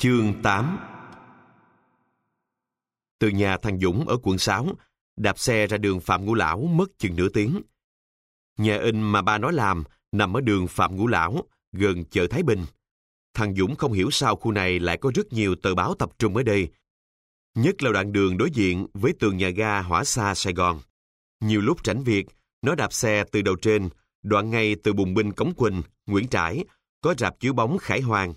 Chương 8 Từ nhà thằng Dũng ở quận 6, đạp xe ra đường Phạm Ngũ Lão mất chừng nửa tiếng. Nhà in mà ba nói làm nằm ở đường Phạm Ngũ Lão, gần chợ Thái Bình. Thằng Dũng không hiểu sao khu này lại có rất nhiều tờ báo tập trung ở đây. Nhất là đoạn đường đối diện với tường nhà ga Hỏa Xa Sài Gòn. Nhiều lúc rảnh việc, nó đạp xe từ đầu trên, đoạn ngay từ bùng binh Cống Quỳnh, Nguyễn Trãi, có rạp chiếu bóng Khải Hoàng,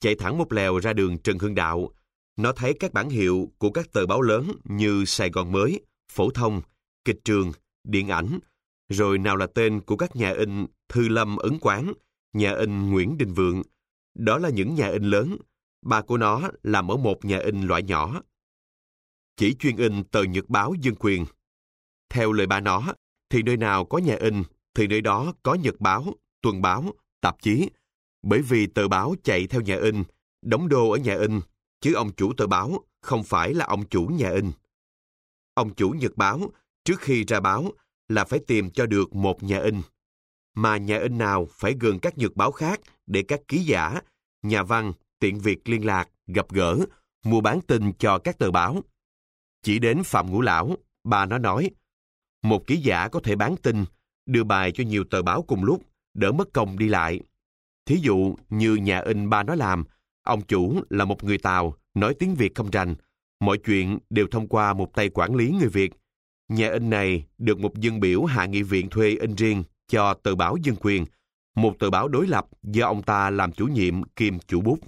chạy thẳng một lèo ra đường Trần Hưng Đạo. Nó thấy các bản hiệu của các tờ báo lớn như Sài Gòn Mới, Phổ Thông, Kịch Trường, Điện Ảnh, rồi nào là tên của các nhà in Thư Lâm Ấn Quán, nhà in Nguyễn Đình Vượng. Đó là những nhà in lớn, ba của nó làm ở một nhà in loại nhỏ. Chỉ chuyên in tờ nhật báo dân quyền. Theo lời ba nó, thì nơi nào có nhà in, thì nơi đó có nhật báo, tuần báo, tạp chí, bởi vì tờ báo chạy theo nhà in, đóng đô ở nhà in, chứ ông chủ tờ báo không phải là ông chủ nhà in. Ông chủ nhật báo, trước khi ra báo, là phải tìm cho được một nhà in. Mà nhà in nào phải gần các nhật báo khác để các ký giả, nhà văn, tiện việc liên lạc, gặp gỡ, mua bán tin cho các tờ báo. Chỉ đến Phạm Ngũ Lão, bà nó nói, một ký giả có thể bán tin, đưa bài cho nhiều tờ báo cùng lúc, đỡ mất công đi lại. Thí dụ như nhà in ba nó làm, ông chủ là một người Tàu, nói tiếng Việt không rành. Mọi chuyện đều thông qua một tay quản lý người Việt. Nhà in này được một dân biểu hạ nghị viện thuê in riêng cho tờ báo Dân Quyền, một tờ báo đối lập do ông ta làm chủ nhiệm kiêm chủ bút.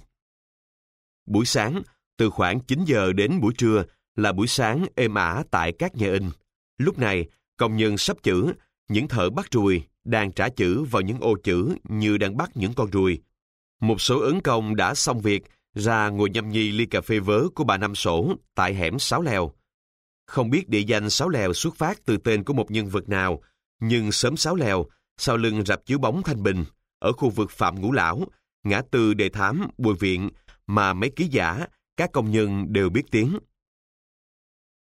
Buổi sáng, từ khoảng 9 giờ đến buổi trưa là buổi sáng êm ả tại các nhà in. Lúc này, công nhân sắp chữ, những thợ bắt ruồi, đang trả chữ vào những ô chữ như đang bắt những con ruồi. Một số ứng công đã xong việc, ra ngồi nhâm nhi ly cà phê vớ của bà Năm Sổ tại hẻm Sáu Lèo. Không biết địa danh Sáu Lèo xuất phát từ tên của một nhân vật nào, nhưng sớm Sáu Lèo, sau lưng rạp chiếu bóng Thanh Bình, ở khu vực Phạm Ngũ Lão, ngã tư Đề Thám, Bùi Viện, mà mấy ký giả, các công nhân đều biết tiếng.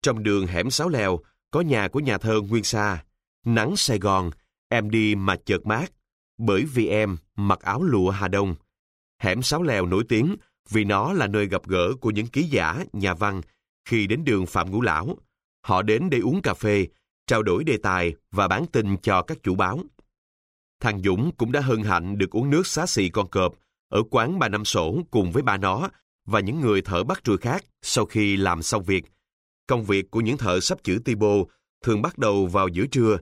Trong đường hẻm Sáu Lèo, có nhà của nhà thơ Nguyên Sa, Nắng Sài Gòn, Em đi mà chợt mát, bởi vì em mặc áo lụa Hà Đông. Hẻm Sáu Lèo nổi tiếng vì nó là nơi gặp gỡ của những ký giả, nhà văn khi đến đường Phạm Ngũ Lão. Họ đến để uống cà phê, trao đổi đề tài và bán tin cho các chủ báo. Thằng Dũng cũng đã hân hạnh được uống nước xá xị con cọp ở quán bà Năm Sổ cùng với ba nó và những người thợ bắt trùi khác sau khi làm xong việc. Công việc của những thợ sắp chữ Tibo thường bắt đầu vào giữa trưa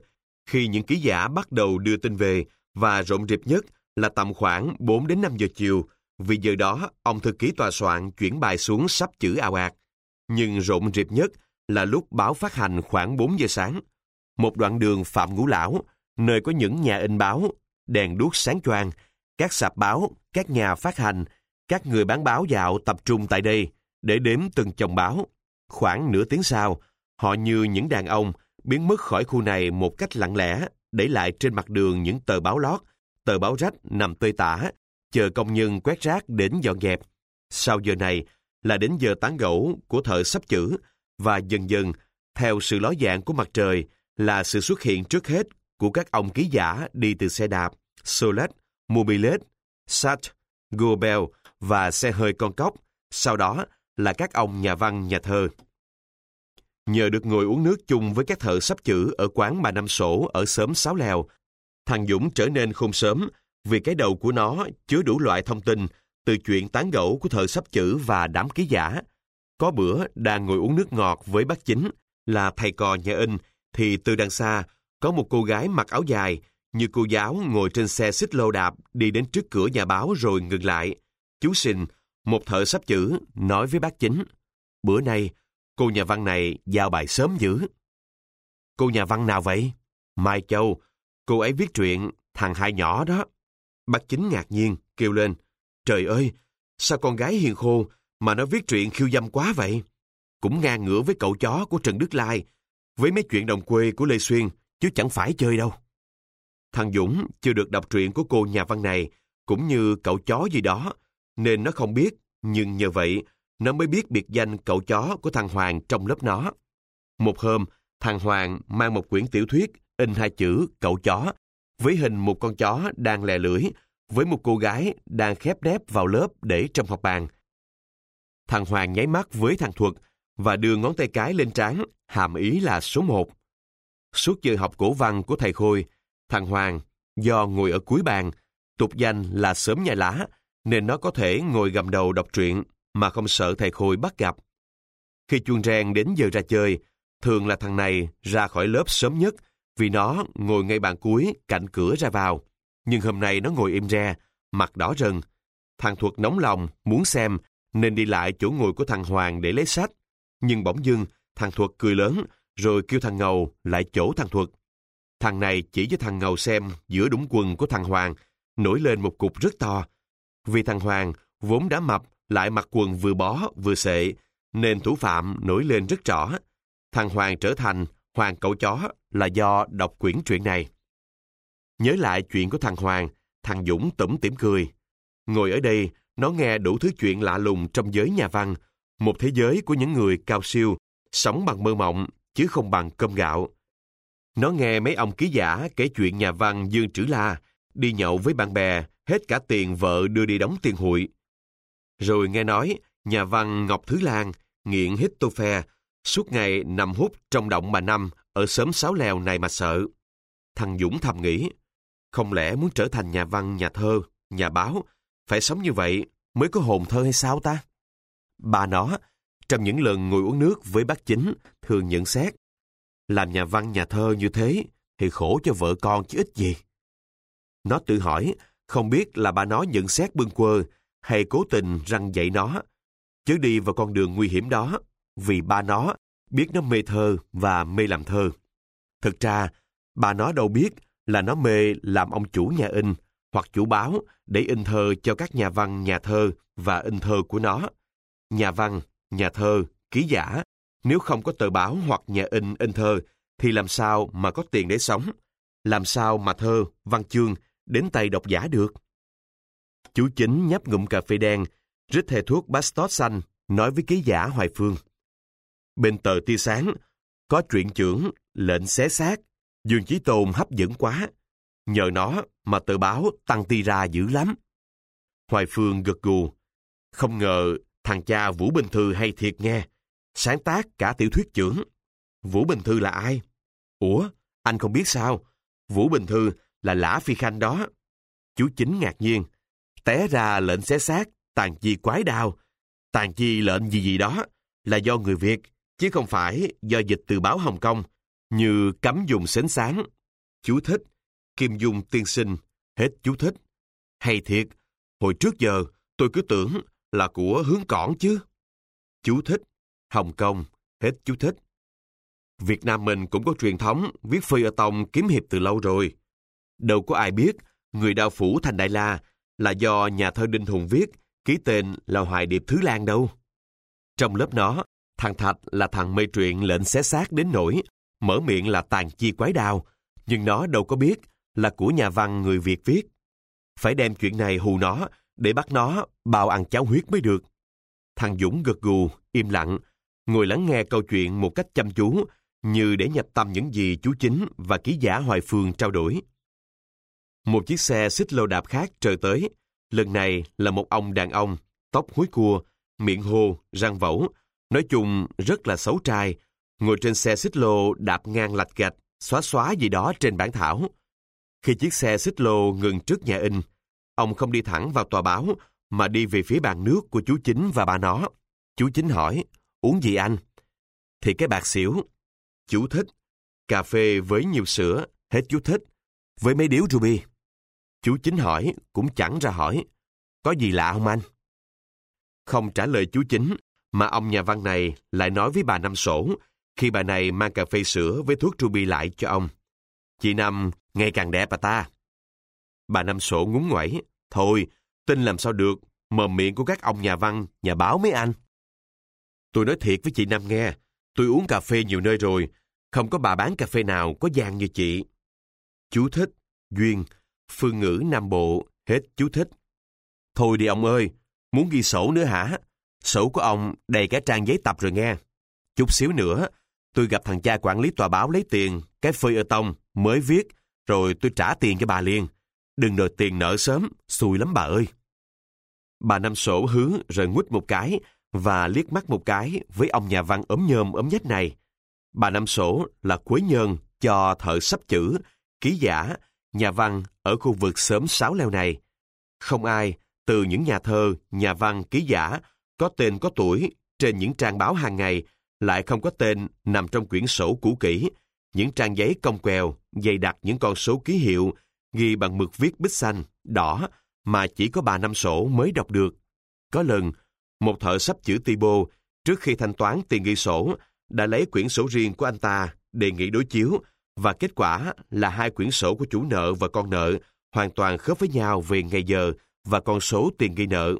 khi những ký giả bắt đầu đưa tin về và rộn rịp nhất là tầm khoảng 4 đến 5 giờ chiều, vì giờ đó ông thư ký tòa soạn chuyển bài xuống sắp chữ ào ạt. Nhưng rộn rịp nhất là lúc báo phát hành khoảng 4 giờ sáng. Một đoạn đường Phạm Ngũ Lão, nơi có những nhà in báo, đèn đuốc sáng choang, các sạp báo, các nhà phát hành, các người bán báo dạo tập trung tại đây để đếm từng chồng báo. Khoảng nửa tiếng sau, họ như những đàn ông biến mất khỏi khu này một cách lặng lẽ, để lại trên mặt đường những tờ báo lót, tờ báo rách nằm tơi tả, chờ công nhân quét rác đến dọn dẹp. Sau giờ này là đến giờ tán gẫu của thợ sắp chữ và dần dần, theo sự ló dạng của mặt trời, là sự xuất hiện trước hết của các ông ký giả đi từ xe đạp, Solet, Mobilet, Sat, Gobel và xe hơi con cóc, sau đó là các ông nhà văn nhà thơ. Nhờ được ngồi uống nước chung với các thợ sắp chữ ở quán bà Năm Sổ ở xóm Sáo Lèo, thằng Dũng trở nên khôn sớm vì cái đầu của nó chứa đủ loại thông tin từ chuyện tán gẫu của thợ sắp chữ và đám ký giả. Có bữa đang ngồi uống nước ngọt với bác chính là thầy cò nhà in thì từ đằng xa có một cô gái mặc áo dài như cô giáo ngồi trên xe xích lô đạp đi đến trước cửa nhà báo rồi ngừng lại. Chú Sình, một thợ sắp chữ, nói với bác chính. Bữa nay, Cô nhà văn này giao bài sớm dữ. Cô nhà văn nào vậy? Mai Châu. Cô ấy viết truyện Thằng hai nhỏ đó. Bác chính ngạc nhiên, kêu lên. Trời ơi, sao con gái hiền khô mà nó viết truyện khiêu dâm quá vậy? Cũng ngang ngửa với cậu chó của Trần Đức Lai, với mấy chuyện đồng quê của Lê Xuyên, chứ chẳng phải chơi đâu. Thằng Dũng chưa được đọc truyện của cô nhà văn này, cũng như cậu chó gì đó, nên nó không biết, nhưng nhờ vậy nó mới biết biệt danh cậu chó của thằng Hoàng trong lớp nó. Một hôm, thằng Hoàng mang một quyển tiểu thuyết in hai chữ cậu chó với hình một con chó đang lè lưỡi với một cô gái đang khép nép vào lớp để trong học bàn. Thằng Hoàng nháy mắt với thằng Thuật và đưa ngón tay cái lên trán, hàm ý là số một. Suốt giờ học cổ văn của thầy Khôi, thằng Hoàng, do ngồi ở cuối bàn, tục danh là sớm nhà lá, nên nó có thể ngồi gầm đầu đọc truyện mà không sợ thầy Khôi bắt gặp. Khi chuông rèn đến giờ ra chơi, thường là thằng này ra khỏi lớp sớm nhất vì nó ngồi ngay bàn cuối cạnh cửa ra vào. Nhưng hôm nay nó ngồi im re, mặt đỏ rần. Thằng Thuật nóng lòng, muốn xem, nên đi lại chỗ ngồi của thằng Hoàng để lấy sách. Nhưng bỗng dưng, thằng Thuật cười lớn, rồi kêu thằng Ngầu lại chỗ thằng Thuật. Thằng này chỉ cho thằng Ngầu xem giữa đũng quần của thằng Hoàng, nổi lên một cục rất to. Vì thằng Hoàng vốn đã mập, lại mặc quần vừa bó vừa sệ, nên thủ phạm nổi lên rất rõ. Thằng Hoàng trở thành Hoàng cậu chó là do đọc quyển truyện này. Nhớ lại chuyện của thằng Hoàng, thằng Dũng tủm tỉm cười. Ngồi ở đây, nó nghe đủ thứ chuyện lạ lùng trong giới nhà văn, một thế giới của những người cao siêu, sống bằng mơ mộng, chứ không bằng cơm gạo. Nó nghe mấy ông ký giả kể chuyện nhà văn Dương Trữ La, đi nhậu với bạn bè, hết cả tiền vợ đưa đi đóng tiền hụi. Rồi nghe nói, nhà văn Ngọc Thứ Lan, nghiện hít tô phe, suốt ngày nằm hút trong động bà Năm ở xóm Sáu Lèo này mà sợ. Thằng Dũng thầm nghĩ, không lẽ muốn trở thành nhà văn, nhà thơ, nhà báo, phải sống như vậy mới có hồn thơ hay sao ta? Bà nó, trong những lần ngồi uống nước với bác chính, thường nhận xét, làm nhà văn, nhà thơ như thế thì khổ cho vợ con chứ ít gì. Nó tự hỏi, không biết là bà nó nhận xét bưng quơ hay cố tình răng dạy nó, chứ đi vào con đường nguy hiểm đó, vì ba nó biết nó mê thơ và mê làm thơ. Thực ra, bà nó đâu biết là nó mê làm ông chủ nhà in hoặc chủ báo để in thơ cho các nhà văn, nhà thơ và in thơ của nó. Nhà văn, nhà thơ, ký giả, nếu không có tờ báo hoặc nhà in in thơ, thì làm sao mà có tiền để sống? Làm sao mà thơ, văn chương đến tay độc giả được? Chú chính nhấp ngụm cà phê đen, rít thề thuốc Bastos xanh, nói với ký giả Hoài Phương. Bên tờ tia sáng, có truyện trưởng, lệnh xé xác, Dương Chí Tôn hấp dẫn quá. Nhờ nó mà tờ báo tăng ti ra dữ lắm. Hoài Phương gật gù. Không ngờ thằng cha Vũ Bình Thư hay thiệt nghe. Sáng tác cả tiểu thuyết trưởng. Vũ Bình Thư là ai? Ủa, anh không biết sao? Vũ Bình Thư là Lã Phi Khanh đó. Chú chính ngạc nhiên. Té ra lệnh xé xác, tàn chi quái đao. Tàn chi lệnh gì gì đó là do người Việt, chứ không phải do dịch từ báo Hồng Kông, như cấm dùng sến sáng. Chú thích, Kim Dung tiên sinh, hết chú thích. Hay thiệt, hồi trước giờ tôi cứ tưởng là của hướng cỏn chứ. Chú thích, Hồng Kông, hết chú thích. Việt Nam mình cũng có truyền thống viết phơi ở tông kiếm hiệp từ lâu rồi. Đâu có ai biết người đao phủ thành Đại La là do nhà thơ Đinh Hùng viết, ký tên là Hoài Điệp Thứ Lan đâu. Trong lớp nó, thằng Thạch là thằng mê truyện lệnh xé xác đến nỗi, mở miệng là tàn chi quái đao, nhưng nó đâu có biết là của nhà văn người Việt viết. Phải đem chuyện này hù nó để bắt nó bao ăn cháo huyết mới được. Thằng Dũng gật gù, im lặng, ngồi lắng nghe câu chuyện một cách chăm chú, như để nhập tâm những gì chú Chính và ký giả Hoài Phương trao đổi. Một chiếc xe xích lô đạp khác trời tới. Lần này là một ông đàn ông, tóc húi cua, miệng hô, răng vẩu. Nói chung rất là xấu trai. Ngồi trên xe xích lô đạp ngang lạch gạch, xóa xóa gì đó trên bản thảo. Khi chiếc xe xích lô ngừng trước nhà in, ông không đi thẳng vào tòa báo, mà đi về phía bàn nước của chú Chính và bà nó. Chú Chính hỏi, uống gì anh? Thì cái bạc xỉu. Chú thích, cà phê với nhiều sữa, hết chú thích, với mấy điếu ruby. Chú Chính hỏi, cũng chẳng ra hỏi, có gì lạ không anh? Không trả lời chú Chính, mà ông nhà văn này lại nói với bà Năm Sổ khi bà này mang cà phê sữa với thuốc ruby lại cho ông. Chị Năm ngày càng đẹp bà ta. Bà Năm Sổ ngúng ngoẩy, thôi, tin làm sao được, mồm miệng của các ông nhà văn, nhà báo mấy anh. Tôi nói thiệt với chị Năm nghe, tôi uống cà phê nhiều nơi rồi, không có bà bán cà phê nào có gian như chị. Chú thích, duyên, phương ngữ Nam Bộ, hết chú thích. Thôi đi ông ơi, muốn ghi sổ nữa hả? Sổ của ông đầy cả trang giấy tập rồi nghe. Chút xíu nữa, tôi gặp thằng cha quản lý tòa báo lấy tiền, cái phơi ở tông, mới viết, rồi tôi trả tiền cho bà liền. Đừng đợi tiền nợ sớm, xui lắm bà ơi. Bà Năm sổ hứa rồi ngút một cái, và liếc mắt một cái với ông nhà văn ốm nhôm ốm nhách này. Bà Năm Sổ là quế nhân cho thợ sắp chữ, ký giả, nhà văn ở khu vực sớm Sáo Leo này. Không ai, từ những nhà thơ, nhà văn, ký giả, có tên có tuổi trên những trang báo hàng ngày, lại không có tên nằm trong quyển sổ cũ kỹ, những trang giấy cong quèo, dày đặt những con số ký hiệu, ghi bằng mực viết bích xanh, đỏ, mà chỉ có bà Năm Sổ mới đọc được. Có lần, một thợ sắp chữ Tibo, trước khi thanh toán tiền ghi sổ, đã lấy quyển sổ riêng của anh ta đề nghị đối chiếu và kết quả là hai quyển sổ của chủ nợ và con nợ hoàn toàn khớp với nhau về ngày giờ và con số tiền ghi nợ.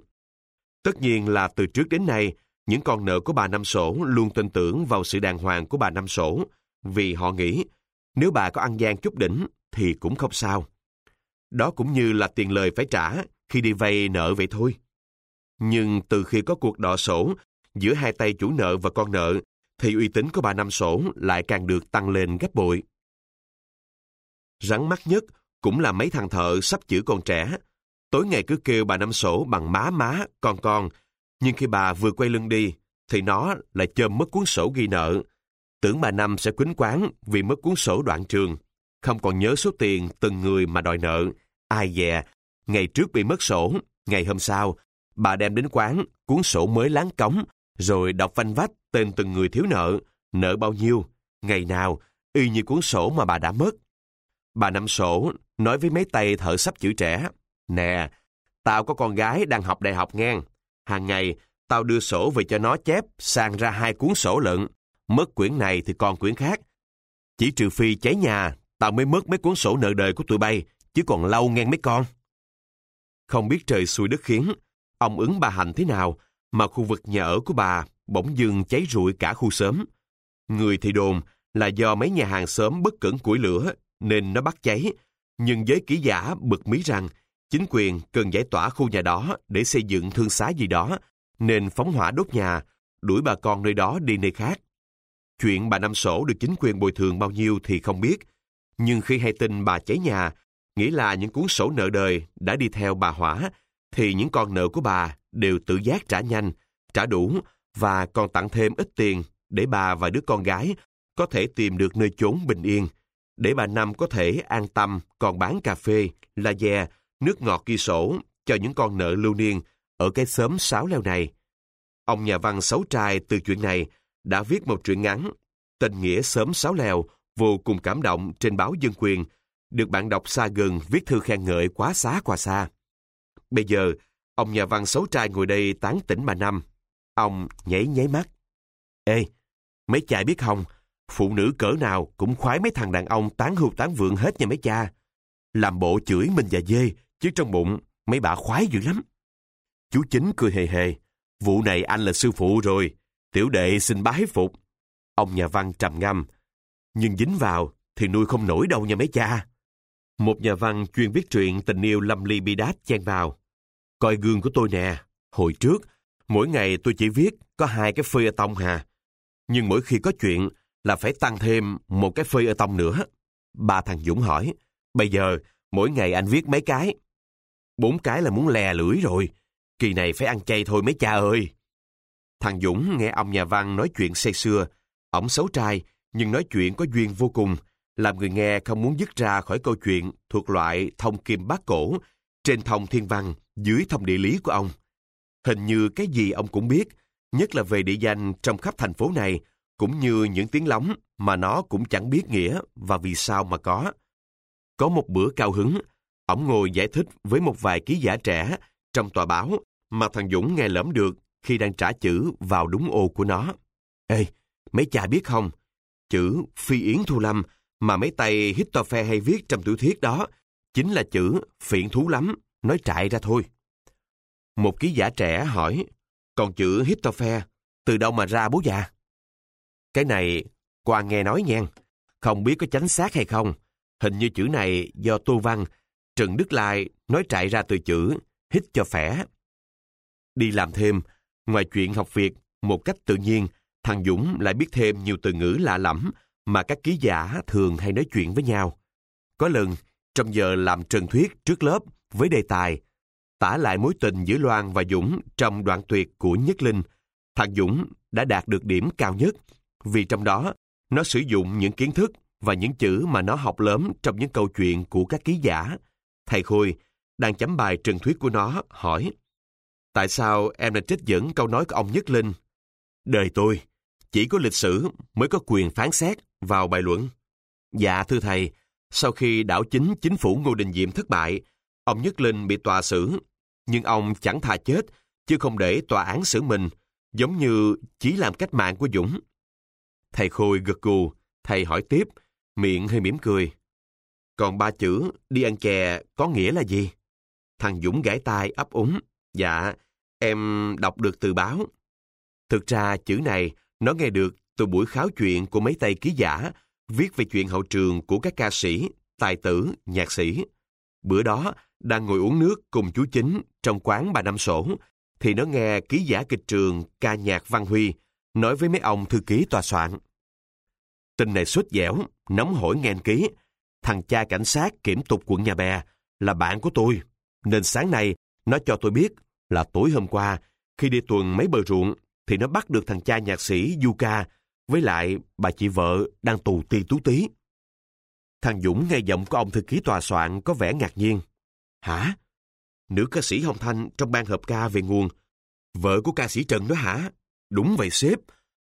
Tất nhiên là từ trước đến nay, những con nợ của bà Năm Sổ luôn tin tưởng vào sự đàng hoàng của bà Năm Sổ, vì họ nghĩ nếu bà có ăn gian chút đỉnh thì cũng không sao. Đó cũng như là tiền lời phải trả khi đi vay nợ vậy thôi. Nhưng từ khi có cuộc đọ sổ giữa hai tay chủ nợ và con nợ, thì uy tín của bà Năm Sổ lại càng được tăng lên gấp bội. Rắn mắt nhất cũng là mấy thằng thợ sắp chữ con trẻ. Tối ngày cứ kêu bà Năm Sổ bằng má má, con con. Nhưng khi bà vừa quay lưng đi, thì nó lại chơm mất cuốn sổ ghi nợ. Tưởng bà Năm sẽ quýnh quán vì mất cuốn sổ đoạn trường. Không còn nhớ số tiền từng người mà đòi nợ. Ai dè, ngày trước bị mất sổ, ngày hôm sau, bà đem đến quán cuốn sổ mới láng cống, rồi đọc phanh vách tên từng người thiếu nợ, nợ bao nhiêu, ngày nào, y như cuốn sổ mà bà đã mất. Bà Năm Sổ nói với mấy tay thợ sắp chữ trẻ, Nè, tao có con gái đang học đại học ngang. Hàng ngày, tao đưa sổ về cho nó chép, sang ra hai cuốn sổ lận. Mất quyển này thì còn quyển khác. Chỉ trừ phi cháy nhà, tao mới mất mấy cuốn sổ nợ đời của tụi bay, chứ còn lâu ngang mấy con. Không biết trời xui đất khiến, ông ứng bà Hành thế nào, mà khu vực nhà ở của bà bỗng dưng cháy rụi cả khu xóm. Người thì đồn là do mấy nhà hàng xóm bất cẩn củi lửa nên nó bắt cháy, nhưng giới ký giả bực mí rằng chính quyền cần giải tỏa khu nhà đó để xây dựng thương xá gì đó, nên phóng hỏa đốt nhà, đuổi bà con nơi đó đi nơi khác. Chuyện bà Năm Sổ được chính quyền bồi thường bao nhiêu thì không biết, nhưng khi hay tin bà cháy nhà, nghĩ là những cuốn sổ nợ đời đã đi theo bà hỏa, thì những con nợ của bà đều tự giác trả nhanh, trả đủ và còn tặng thêm ít tiền để bà và đứa con gái có thể tìm được nơi chốn bình yên, để bà Năm có thể an tâm còn bán cà phê, la dè, nước ngọt ghi sổ cho những con nợ lưu niên ở cái xóm sáo leo này. Ông nhà văn xấu trai từ chuyện này đã viết một truyện ngắn Tình nghĩa sớm sáo leo vô cùng cảm động trên báo Dân Quyền, được bạn đọc xa gần viết thư khen ngợi quá xá qua xa. Bây giờ, ông nhà văn xấu trai ngồi đây tán tỉnh bà Năm. Ông nhảy nháy mắt. Ê, mấy cha biết không, phụ nữ cỡ nào cũng khoái mấy thằng đàn ông tán hưu tán vượng hết nha mấy cha. Làm bộ chửi mình và dê, chứ trong bụng mấy bà khoái dữ lắm. Chú Chính cười hề hề. Vụ này anh là sư phụ rồi, tiểu đệ xin bái phục. Ông nhà văn trầm ngâm. Nhưng dính vào thì nuôi không nổi đâu nha mấy cha. Một nhà văn chuyên viết truyện tình yêu lâm ly bi đát chen vào. Coi gương của tôi nè, hồi trước, mỗi ngày tôi chỉ viết có hai cái phê tông hà. Nhưng mỗi khi có chuyện là phải tăng thêm một cái phơi ở tông nữa. Ba thằng Dũng hỏi, bây giờ mỗi ngày anh viết mấy cái? Bốn cái là muốn lè lưỡi rồi. Kỳ này phải ăn chay thôi mấy cha ơi. Thằng Dũng nghe ông nhà văn nói chuyện say xưa. Ổng xấu trai, nhưng nói chuyện có duyên vô cùng làm người nghe không muốn dứt ra khỏi câu chuyện thuộc loại thông kim bát cổ, trên thông thiên văn, dưới thông địa lý của ông. Hình như cái gì ông cũng biết, nhất là về địa danh trong khắp thành phố này, cũng như những tiếng lóng mà nó cũng chẳng biết nghĩa và vì sao mà có. Có một bữa cao hứng, ổng ngồi giải thích với một vài ký giả trẻ trong tòa báo mà thằng Dũng nghe lỡm được khi đang trả chữ vào đúng ô của nó. Ê, mấy cha biết không? Chữ Phi Yến Thu Lâm mà mấy tay Hitophe hay viết trong tiểu thuyết đó chính là chữ phiện thú lắm, nói trại ra thôi. Một ký giả trẻ hỏi, còn chữ Hittofe từ đâu mà ra bố già? Cái này, qua nghe nói nha, không biết có chánh xác hay không. Hình như chữ này do Tô Văn, Trần Đức Lai nói trại ra từ chữ hít cho khỏe. Đi làm thêm, ngoài chuyện học việc một cách tự nhiên, thằng Dũng lại biết thêm nhiều từ ngữ lạ lẫm mà các ký giả thường hay nói chuyện với nhau. Có lần, trong giờ làm trần thuyết trước lớp với đề tài, tả lại mối tình giữa Loan và Dũng trong đoạn tuyệt của Nhất Linh, Thằng Dũng đã đạt được điểm cao nhất vì trong đó nó sử dụng những kiến thức và những chữ mà nó học lớn trong những câu chuyện của các ký giả. Thầy Khôi đang chấm bài trần thuyết của nó hỏi Tại sao em lại trích dẫn câu nói của ông Nhất Linh? Đời tôi, chỉ có lịch sử mới có quyền phán xét vào bài luận. Dạ thưa thầy, sau khi đảo chính chính phủ Ngô Đình Diệm thất bại, ông Nhất Linh bị tòa xử, nhưng ông chẳng thà chết, chứ không để tòa án xử mình, giống như chỉ làm cách mạng của Dũng. Thầy Khôi gật gù, thầy hỏi tiếp, miệng hơi mỉm cười. Còn ba chữ đi ăn chè có nghĩa là gì? Thằng Dũng gãi tai ấp úng. Dạ, em đọc được từ báo. Thực ra chữ này nó nghe được từ buổi kháo chuyện của mấy tay ký giả viết về chuyện hậu trường của các ca sĩ, tài tử, nhạc sĩ. Bữa đó, đang ngồi uống nước cùng chú Chính trong quán bà Năm Sổ, thì nó nghe ký giả kịch trường ca nhạc Văn Huy nói với mấy ông thư ký tòa soạn. Tin này xuất dẻo, nóng hổi ngàn ký. Thằng cha cảnh sát kiểm tục quận nhà bè là bạn của tôi, nên sáng nay nó cho tôi biết là tối hôm qua, khi đi tuần mấy bờ ruộng, thì nó bắt được thằng cha nhạc sĩ Yuka với lại bà chị vợ đang tù ti tú tí. Thằng Dũng nghe giọng của ông thư ký tòa soạn có vẻ ngạc nhiên. Hả? Nữ ca sĩ Hồng Thanh trong ban hợp ca về nguồn. Vợ của ca sĩ Trần đó hả? Đúng vậy sếp.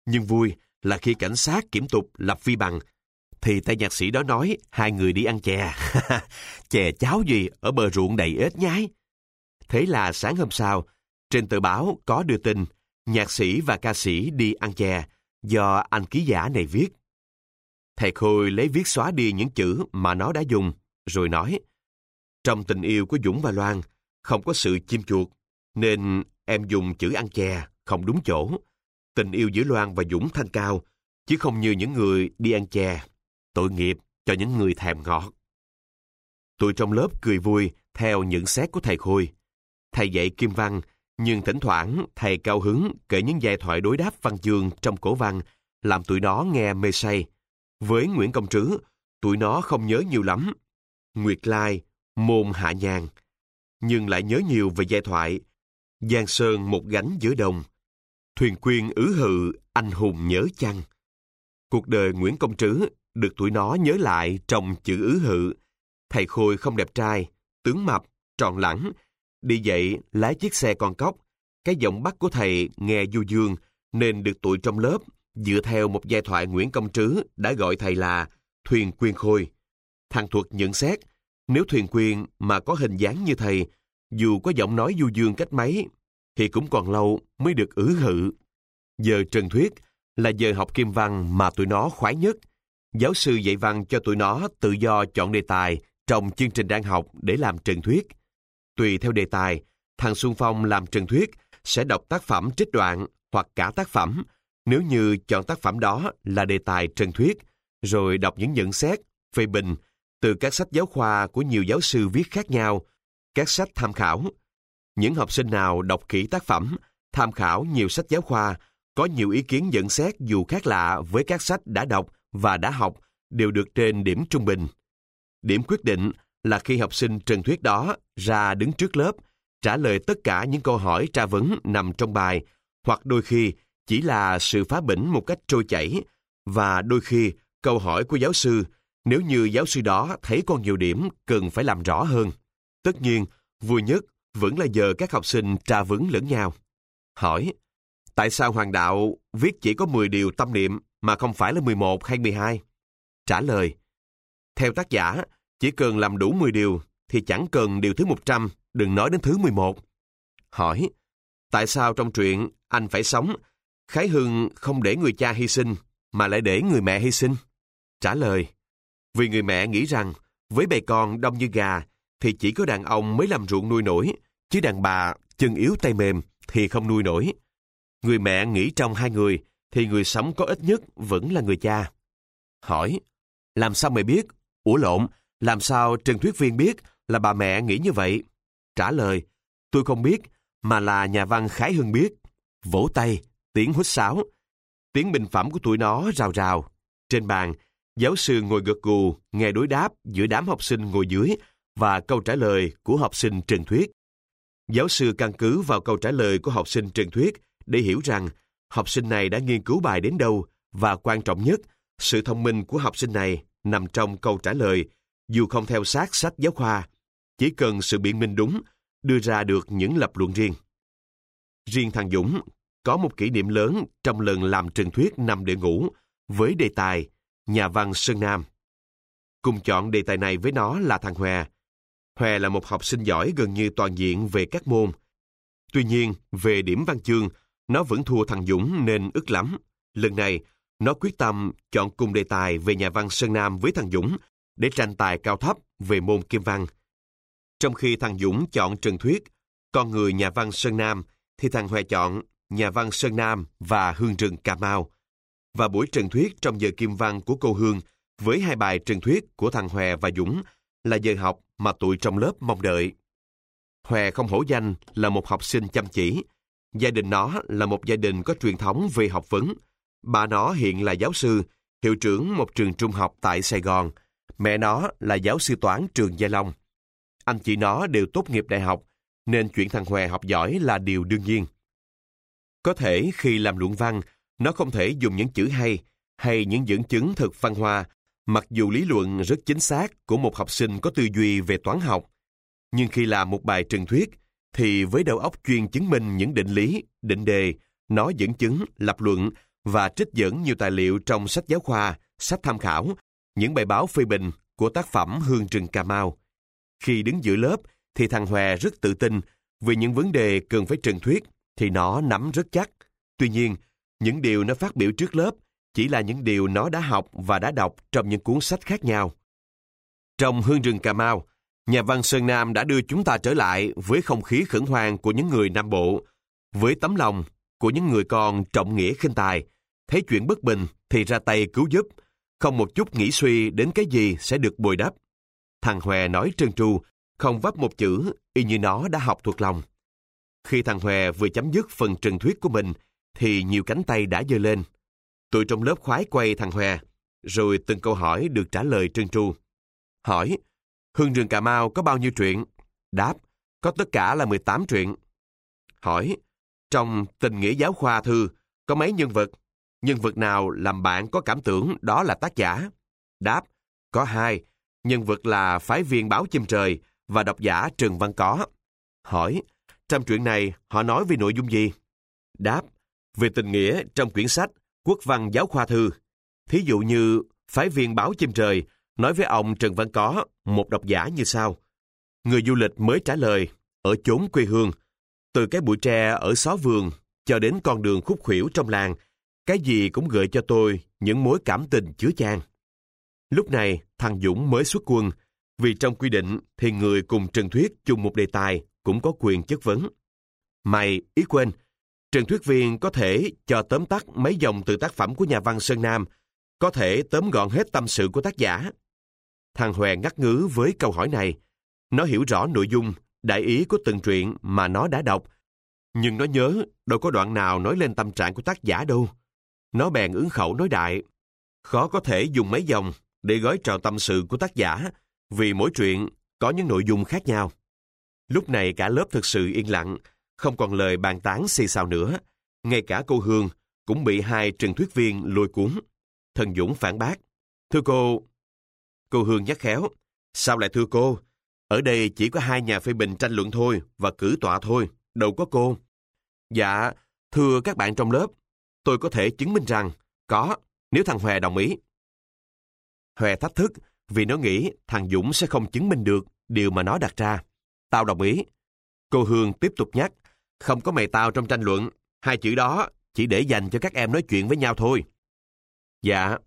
Nhưng vui là khi cảnh sát kiểm tục lập phi bằng, thì tay nhạc sĩ đó nói hai người đi ăn chè. chè cháo gì ở bờ ruộng đầy ếch nhái. Thế là sáng hôm sau, trên tờ báo có đưa tin nhạc sĩ và ca sĩ đi ăn chè do anh ký giả này viết. Thầy Khôi lấy viết xóa đi những chữ mà nó đã dùng, rồi nói Trong tình yêu của Dũng và Loan, không có sự chim chuột, nên em dùng chữ ăn chè không đúng chỗ. Tình yêu giữa Loan và Dũng thanh cao, chứ không như những người đi ăn chè. Tội nghiệp cho những người thèm ngọt. Tụi trong lớp cười vui theo những xét của thầy Khôi. Thầy dạy Kim Văn, nhưng thỉnh thoảng thầy cao hứng kể những giai thoại đối đáp văn chương trong cổ văn, làm tụi nó nghe mê say. Với Nguyễn Công Trứ, tụi nó không nhớ nhiều lắm. Nguyệt Lai, môn hạ nhàn, nhưng lại nhớ nhiều về giai thoại. Giang Sơn một gánh giữa đồng. Thuyền quyên ứ hự, anh hùng nhớ chăng. Cuộc đời Nguyễn Công Trứ được tuổi nó nhớ lại trong chữ ứ hự. Thầy Khôi không đẹp trai, tướng mập, tròn lẳng, Đi dậy, lái chiếc xe con cóc. Cái giọng bắt của thầy nghe du dương, nên được tụi trong lớp, dựa theo một giai thoại Nguyễn Công Trứ đã gọi thầy là Thuyền Quyên Khôi. Thằng Thuật nhận xét, nếu Thuyền Quyên mà có hình dáng như thầy, dù có giọng nói du dương cách mấy, thì cũng còn lâu mới được ứ hự. Giờ Trần Thuyết là giờ học kim văn mà tụi nó khoái nhất. Giáo sư dạy văn cho tụi nó tự do chọn đề tài trong chương trình đang học để làm trần thuyết. Tùy theo đề tài, thằng Xuân Phong làm trần thuyết sẽ đọc tác phẩm trích đoạn hoặc cả tác phẩm, nếu như chọn tác phẩm đó là đề tài trần thuyết, rồi đọc những nhận xét, phê bình từ các sách giáo khoa của nhiều giáo sư viết khác nhau, các sách tham khảo. Những học sinh nào đọc kỹ tác phẩm, tham khảo nhiều sách giáo khoa, có nhiều ý kiến nhận xét dù khác lạ với các sách đã đọc và đã học đều được trên điểm trung bình. Điểm quyết định là khi học sinh trần thuyết đó ra đứng trước lớp, trả lời tất cả những câu hỏi tra vấn nằm trong bài, hoặc đôi khi chỉ là sự phá bỉnh một cách trôi chảy, và đôi khi câu hỏi của giáo sư, nếu như giáo sư đó thấy còn nhiều điểm cần phải làm rõ hơn. Tất nhiên, vui nhất vẫn là giờ các học sinh tra vấn lẫn nhau. Hỏi, tại sao Hoàng Đạo viết chỉ có 10 điều tâm niệm mà không phải là 11 hay 12? Trả lời, theo tác giả, chỉ cần làm đủ 10 điều thì chẳng cần điều thứ 100, đừng nói đến thứ 11. Hỏi, tại sao trong truyện anh phải sống, Khái Hưng không để người cha hy sinh, mà lại để người mẹ hy sinh? Trả lời, vì người mẹ nghĩ rằng với bầy con đông như gà thì chỉ có đàn ông mới làm ruộng nuôi nổi, chứ đàn bà chân yếu tay mềm thì không nuôi nổi. Người mẹ nghĩ trong hai người thì người sống có ít nhất vẫn là người cha. Hỏi, làm sao mày biết? Ủa lộn, làm sao Trần Thuyết Viên biết là bà mẹ nghĩ như vậy? Trả lời, tôi không biết, mà là nhà văn Khái Hưng biết. Vỗ tay, tiếng hút sáo. Tiếng bình phẩm của tụi nó rào rào. Trên bàn, giáo sư ngồi gật gù, nghe đối đáp giữa đám học sinh ngồi dưới và câu trả lời của học sinh Trần Thuyết. Giáo sư căn cứ vào câu trả lời của học sinh truyền Thuyết để hiểu rằng học sinh này đã nghiên cứu bài đến đâu và quan trọng nhất, sự thông minh của học sinh này nằm trong câu trả lời, dù không theo sát sách giáo khoa, chỉ cần sự biện minh đúng, đưa ra được những lập luận riêng. Riêng thằng Dũng có một kỷ niệm lớn trong lần làm truyền thuyết nằm để ngủ với đề tài Nhà văn Sơn Nam. Cùng chọn đề tài này với nó là thằng Hòe. Hòe là một học sinh giỏi gần như toàn diện về các môn. Tuy nhiên, về điểm văn chương, nó vẫn thua thằng Dũng nên ức lắm. Lần này, nó quyết tâm chọn cùng đề tài về nhà văn Sơn Nam với thằng Dũng để tranh tài cao thấp về môn kim văn. Trong khi thằng Dũng chọn Trần Thuyết, con người nhà văn Sơn Nam, thì thằng Hòe chọn nhà văn Sơn Nam và Hương Rừng Cà Mau. Và buổi Trần Thuyết trong giờ kim văn của cô Hương với hai bài Trần Thuyết của thằng Hòe và Dũng là giờ học mà tụi trong lớp mong đợi. Hòe không hổ danh là một học sinh chăm chỉ. Gia đình nó là một gia đình có truyền thống về học vấn. Bà nó hiện là giáo sư, hiệu trưởng một trường trung học tại Sài Gòn. Mẹ nó là giáo sư toán trường Gia Long. Anh chị nó đều tốt nghiệp đại học, nên chuyện thằng Hòe học giỏi là điều đương nhiên. Có thể khi làm luận văn, nó không thể dùng những chữ hay hay những dẫn chứng thực văn hoa, mặc dù lý luận rất chính xác của một học sinh có tư duy về toán học. Nhưng khi làm một bài trần thuyết, thì với đầu óc chuyên chứng minh những định lý, định đề, nó dẫn chứng, lập luận và trích dẫn nhiều tài liệu trong sách giáo khoa, sách tham khảo, những bài báo phê bình của tác phẩm Hương Trừng Cà Mau. Khi đứng giữa lớp, thì thằng Hòe rất tự tin vì những vấn đề cần phải trần thuyết thì nó nắm rất chắc. Tuy nhiên, những điều nó phát biểu trước lớp chỉ là những điều nó đã học và đã đọc trong những cuốn sách khác nhau. Trong Hương rừng Cà Mau, nhà văn Sơn Nam đã đưa chúng ta trở lại với không khí khẩn hoang của những người Nam Bộ, với tấm lòng của những người con trọng nghĩa khinh tài, thấy chuyện bất bình thì ra tay cứu giúp, không một chút nghĩ suy đến cái gì sẽ được bồi đắp. Thằng Hòe nói trơn tru, không vấp một chữ, y như nó đã học thuộc lòng. Khi thằng Hòe vừa chấm dứt phần trần thuyết của mình, thì nhiều cánh tay đã giơ lên. Tụi trong lớp khoái quay thằng Hòe, rồi từng câu hỏi được trả lời trơn tru. Hỏi, Hương rừng Cà Mau có bao nhiêu truyện? Đáp, có tất cả là 18 truyện. Hỏi, trong tình nghĩa giáo khoa thư, có mấy nhân vật? Nhân vật nào làm bạn có cảm tưởng đó là tác giả? Đáp, có hai. Nhân vật là phái viên báo chim trời và độc giả Trần Văn Có. Hỏi, trong truyện này họ nói về nội dung gì? Đáp, về tình nghĩa trong quyển sách Quốc văn giáo khoa thư. Thí dụ như phái viên báo chim trời nói với ông Trần Văn Có, một độc giả như sau. Người du lịch mới trả lời, ở chốn quê hương, từ cái bụi tre ở xó vườn cho đến con đường khúc khuỷu trong làng, cái gì cũng gợi cho tôi những mối cảm tình chứa chan. Lúc này, thằng Dũng mới xuất quân, vì trong quy định thì người cùng Trần Thuyết chung một đề tài cũng có quyền chất vấn. Mày, ý quên, Trần Thuyết Viên có thể cho tóm tắt mấy dòng từ tác phẩm của nhà văn Sơn Nam, có thể tóm gọn hết tâm sự của tác giả. Thằng Hòe ngắt ngứ với câu hỏi này. Nó hiểu rõ nội dung, đại ý của từng truyện mà nó đã đọc, nhưng nó nhớ đâu có đoạn nào nói lên tâm trạng của tác giả đâu. Nó bèn ứng khẩu nói đại. Khó có thể dùng mấy dòng để gói trào tâm sự của tác giả, vì mỗi truyện có những nội dung khác nhau. Lúc này cả lớp thực sự yên lặng, không còn lời bàn tán xì xào nữa. Ngay cả cô Hương cũng bị hai trần thuyết viên lôi cuốn. Thần Dũng phản bác. Thưa cô... Cô Hương nhắc khéo. Sao lại thưa cô? Ở đây chỉ có hai nhà phê bình tranh luận thôi và cử tọa thôi, đâu có cô. Dạ, thưa các bạn trong lớp, tôi có thể chứng minh rằng có, nếu thằng Hòe đồng ý. Hòe thách thức vì nó nghĩ thằng Dũng sẽ không chứng minh được điều mà nó đặt ra. Tao đồng ý. Cô Hương tiếp tục nhắc, không có mày tao trong tranh luận, hai chữ đó chỉ để dành cho các em nói chuyện với nhau thôi. Dạ.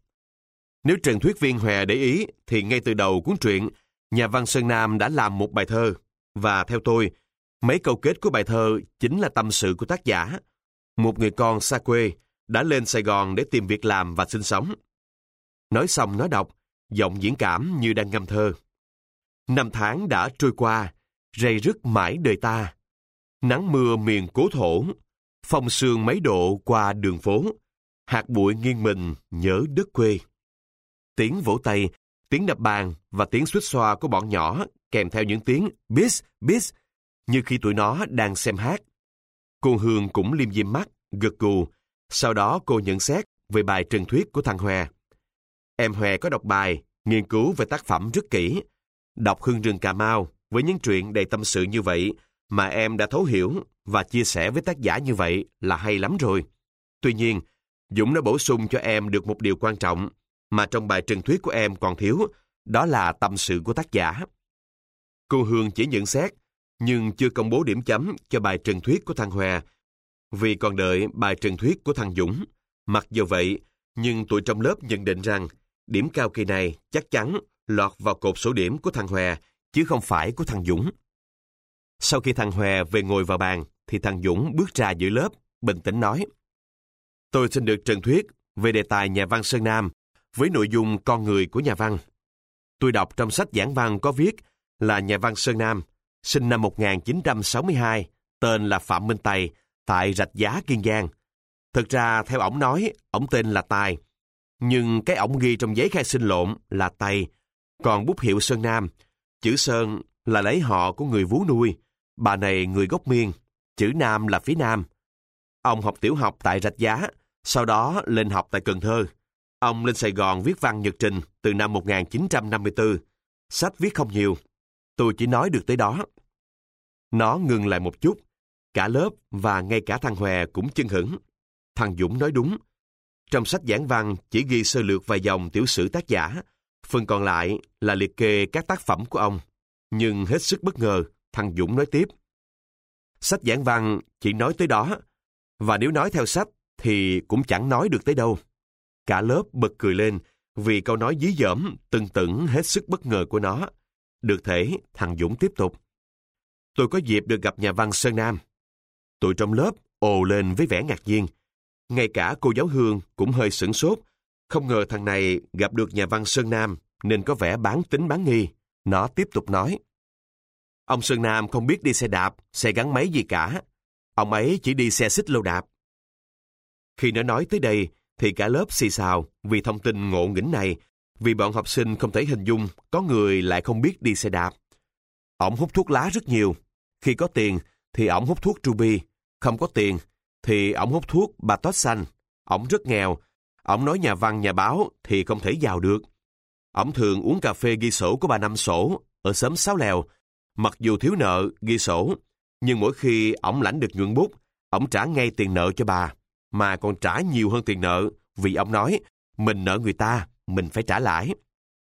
Nếu Trần Thuyết Viên Hòe để ý, thì ngay từ đầu cuốn truyện, nhà văn Sơn Nam đã làm một bài thơ. Và theo tôi, mấy câu kết của bài thơ chính là tâm sự của tác giả. Một người con xa quê đã lên Sài Gòn để tìm việc làm và sinh sống. Nói xong nói đọc, giọng diễn cảm như đang ngâm thơ. Năm tháng đã trôi qua, rầy rứt mãi đời ta. Nắng mưa miền cố thổ, phong sương mấy độ qua đường phố, hạt bụi nghiêng mình nhớ đất quê. Tiếng vỗ tay, tiếng đập bàn và tiếng suýt xoa của bọn nhỏ kèm theo những tiếng bis, bis, như khi tụi nó đang xem hát. Cô Hương cũng liêm diêm mắt, gật gù, Sau đó cô nhận xét về bài trần thuyết của thằng Hòe. Em Hòe có đọc bài, nghiên cứu về tác phẩm rất kỹ. Đọc Hương rừng Cà Mau với những chuyện đầy tâm sự như vậy mà em đã thấu hiểu và chia sẻ với tác giả như vậy là hay lắm rồi. Tuy nhiên, Dũng đã bổ sung cho em được một điều quan trọng mà trong bài trần thuyết của em còn thiếu, đó là tâm sự của tác giả. Cô Hương chỉ nhận xét, nhưng chưa công bố điểm chấm cho bài trần thuyết của thằng Hòa, vì còn đợi bài trần thuyết của thằng Dũng. Mặc dù vậy, nhưng tụi trong lớp nhận định rằng điểm cao kỳ này chắc chắn lọt vào cột số điểm của thằng Hòa, chứ không phải của thằng Dũng. Sau khi thằng Hòe về ngồi vào bàn, thì thằng Dũng bước ra giữa lớp, bình tĩnh nói. Tôi xin được trần thuyết về đề tài nhà văn Sơn Nam với nội dung con người của nhà văn. Tôi đọc trong sách giảng văn có viết là nhà văn Sơn Nam, sinh năm 1962, tên là Phạm Minh Tài, tại Rạch Giá, Kiên Giang. Thực ra, theo ổng nói, ổng tên là Tài. Nhưng cái ổng ghi trong giấy khai sinh lộn là Tây, còn bút hiệu Sơn Nam, chữ Sơn là lấy họ của người vú nuôi, bà này người gốc miền chữ Nam là phía Nam. Ông học tiểu học tại Rạch Giá, sau đó lên học tại Cần Thơ. Ông lên Sài Gòn viết văn nhật trình từ năm 1954. Sách viết không nhiều. Tôi chỉ nói được tới đó. Nó ngừng lại một chút. Cả lớp và ngay cả thằng Hòe cũng chân hững. Thằng Dũng nói đúng. Trong sách giảng văn chỉ ghi sơ lược vài dòng tiểu sử tác giả. Phần còn lại là liệt kê các tác phẩm của ông. Nhưng hết sức bất ngờ, thằng Dũng nói tiếp. Sách giảng văn chỉ nói tới đó. Và nếu nói theo sách thì cũng chẳng nói được tới đâu. Cả lớp bật cười lên vì câu nói dí dỏm, từng tửng hết sức bất ngờ của nó. Được thể, thằng Dũng tiếp tục. Tôi có dịp được gặp nhà văn Sơn Nam. Tụi trong lớp ồ lên với vẻ ngạc nhiên. Ngay cả cô giáo Hương cũng hơi sửng sốt. Không ngờ thằng này gặp được nhà văn Sơn Nam nên có vẻ bán tính bán nghi. Nó tiếp tục nói. Ông Sơn Nam không biết đi xe đạp, xe gắn máy gì cả. Ông ấy chỉ đi xe xích lô đạp. Khi nó nói tới đây, thì cả lớp xì xào vì thông tin ngộ nghĩnh này, vì bọn học sinh không thể hình dung có người lại không biết đi xe đạp. ông hút thuốc lá rất nhiều. Khi có tiền thì ông hút thuốc Ruby, không có tiền thì ông hút thuốc bà tót xanh. ông rất nghèo, ông nói nhà văn nhà báo thì không thể giàu được. ông thường uống cà phê ghi sổ của bà Năm Sổ ở xóm Sáu Lèo. Mặc dù thiếu nợ, ghi sổ, nhưng mỗi khi ổng lãnh được nhuận bút, ổng trả ngay tiền nợ cho bà mà còn trả nhiều hơn tiền nợ vì ông nói mình nợ người ta, mình phải trả lãi.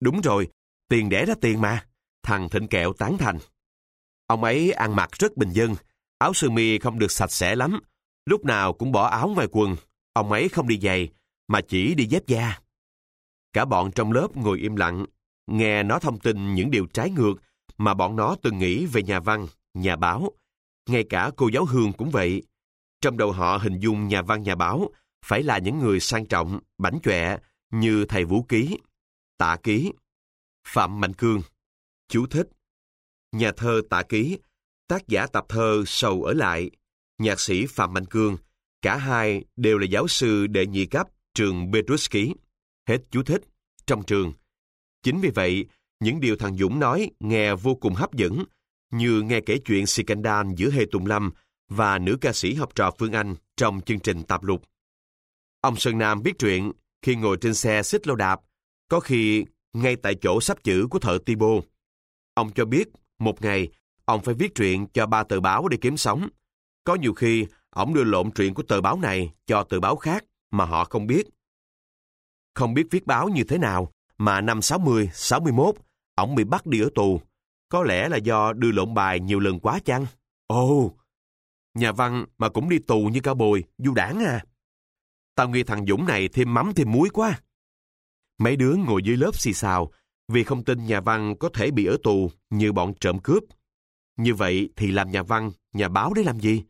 Đúng rồi, tiền đẻ ra tiền mà. Thằng Thịnh Kẹo tán thành. Ông ấy ăn mặc rất bình dân, áo sơ mi không được sạch sẽ lắm. Lúc nào cũng bỏ áo ngoài quần. Ông ấy không đi giày, mà chỉ đi dép da. Cả bọn trong lớp ngồi im lặng, nghe nó thông tin những điều trái ngược mà bọn nó từng nghĩ về nhà văn, nhà báo. Ngay cả cô giáo Hương cũng vậy. Trong đầu họ hình dung nhà văn nhà báo phải là những người sang trọng, bảnh chọe như thầy Vũ Ký, Tạ Ký, Phạm Mạnh Cương. Chú thích Nhà thơ Tạ Ký, tác giả tập thơ Sầu ở lại, nhạc sĩ Phạm Mạnh Cương, cả hai đều là giáo sư đệ nhị cấp trường Petruski. Hết chú thích. Trong trường. Chính vì vậy, những điều thằng Dũng nói nghe vô cùng hấp dẫn, như nghe kể chuyện scandal giữa Hề Tùng Lâm và nữ ca sĩ học trò Phương Anh trong chương trình tạp lục. Ông Sơn Nam biết chuyện khi ngồi trên xe xích lô đạp, có khi ngay tại chỗ sắp chữ của thợ Tibo. Ông cho biết một ngày ông phải viết truyện cho ba tờ báo để kiếm sống. Có nhiều khi ông đưa lộn truyện của tờ báo này cho tờ báo khác mà họ không biết. Không biết viết báo như thế nào mà năm 60, 61 ổng bị bắt đi ở tù. Có lẽ là do đưa lộn bài nhiều lần quá chăng? Ồ, oh, Nhà văn mà cũng đi tù như cao bồi, du đảng à. Tao nghi thằng Dũng này thêm mắm thêm muối quá. Mấy đứa ngồi dưới lớp xì xào vì không tin nhà văn có thể bị ở tù như bọn trộm cướp. Như vậy thì làm nhà văn, nhà báo để làm gì?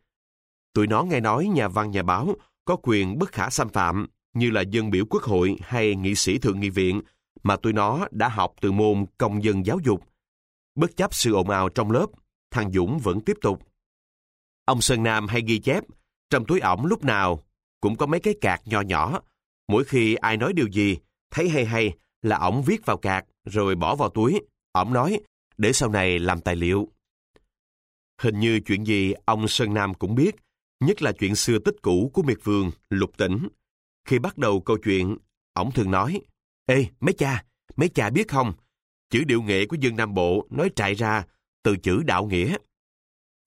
Tụi nó nghe nói nhà văn nhà báo có quyền bất khả xâm phạm như là dân biểu quốc hội hay nghị sĩ thượng nghị viện mà tụi nó đã học từ môn công dân giáo dục. Bất chấp sự ồn ào trong lớp, thằng Dũng vẫn tiếp tục. Ông Sơn Nam hay ghi chép, trong túi ổng lúc nào cũng có mấy cái cạc nhỏ nhỏ. Mỗi khi ai nói điều gì, thấy hay hay là ổng viết vào cạc rồi bỏ vào túi. Ổng nói, để sau này làm tài liệu. Hình như chuyện gì ông Sơn Nam cũng biết, Nhất là chuyện xưa tích cũ của miệt vườn, lục tỉnh. Khi bắt đầu câu chuyện, ổng thường nói, Ê, mấy cha, mấy cha biết không, chữ điệu nghệ của dân Nam Bộ nói trại ra từ chữ đạo nghĩa.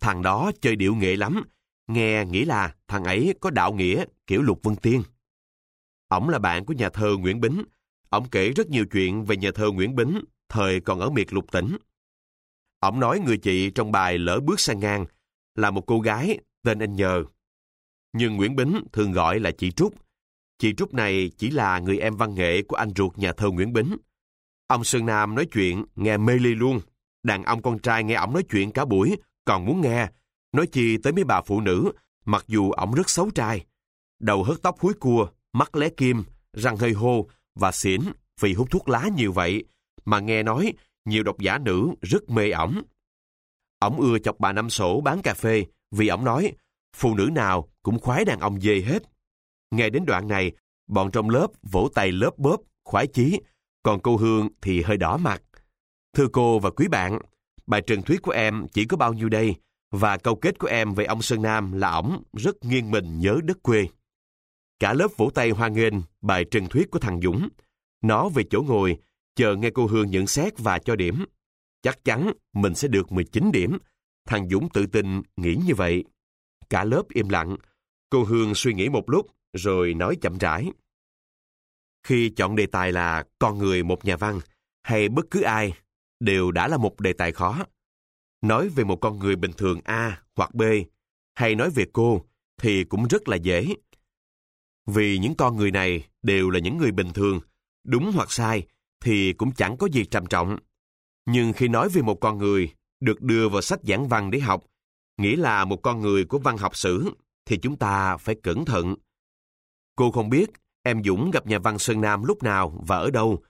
Thằng đó chơi điệu nghệ lắm, nghe nghĩ là thằng ấy có đạo nghĩa kiểu lục vân tiên. Ổng là bạn của nhà thơ Nguyễn Bính. Ổng kể rất nhiều chuyện về nhà thơ Nguyễn Bính, thời còn ở miệt lục tỉnh. Ổng nói người chị trong bài lỡ bước sang ngang là một cô gái tên anh Nhờ. Nhưng Nguyễn Bính thường gọi là chị Trúc. Chị Trúc này chỉ là người em văn nghệ của anh ruột nhà thơ Nguyễn Bính. Ông Sơn Nam nói chuyện nghe mê ly luôn. Đàn ông con trai nghe ổng nói chuyện cả buổi, còn muốn nghe. Nói chi tới mấy bà phụ nữ, mặc dù ổng rất xấu trai. Đầu hớt tóc húi cua, mắt lé kim, răng hơi hô và xỉn vì hút thuốc lá nhiều vậy, mà nghe nói nhiều độc giả nữ rất mê ổng. Ổng ưa chọc bà năm sổ bán cà phê vì ổng nói phụ nữ nào cũng khoái đàn ông dê hết. Nghe đến đoạn này, bọn trong lớp vỗ tay lớp bóp, khoái chí, còn cô Hương thì hơi đỏ mặt. Thưa cô và quý bạn, bài trần thuyết của em chỉ có bao nhiêu đây, và câu kết của em về ông Sơn Nam là ổng rất nghiêng mình nhớ đất quê. Cả lớp vỗ tay hoan nghênh bài trần thuyết của thằng Dũng. Nó về chỗ ngồi, chờ nghe cô Hương nhận xét và cho điểm. Chắc chắn mình sẽ được 19 điểm. Thằng Dũng tự tin nghĩ như vậy. Cả lớp im lặng. Cô Hương suy nghĩ một lúc, rồi nói chậm rãi. Khi chọn đề tài là con người một nhà văn, hay bất cứ ai, đều đã là một đề tài khó. Nói về một con người bình thường A hoặc B, hay nói về cô, thì cũng rất là dễ. Vì những con người này đều là những người bình thường, đúng hoặc sai thì cũng chẳng có gì trầm trọng. Nhưng khi nói về một con người được đưa vào sách giảng văn để học, nghĩa là một con người của văn học sử, thì chúng ta phải cẩn thận. Cô không biết em Dũng gặp nhà văn Sơn Nam lúc nào và ở đâu.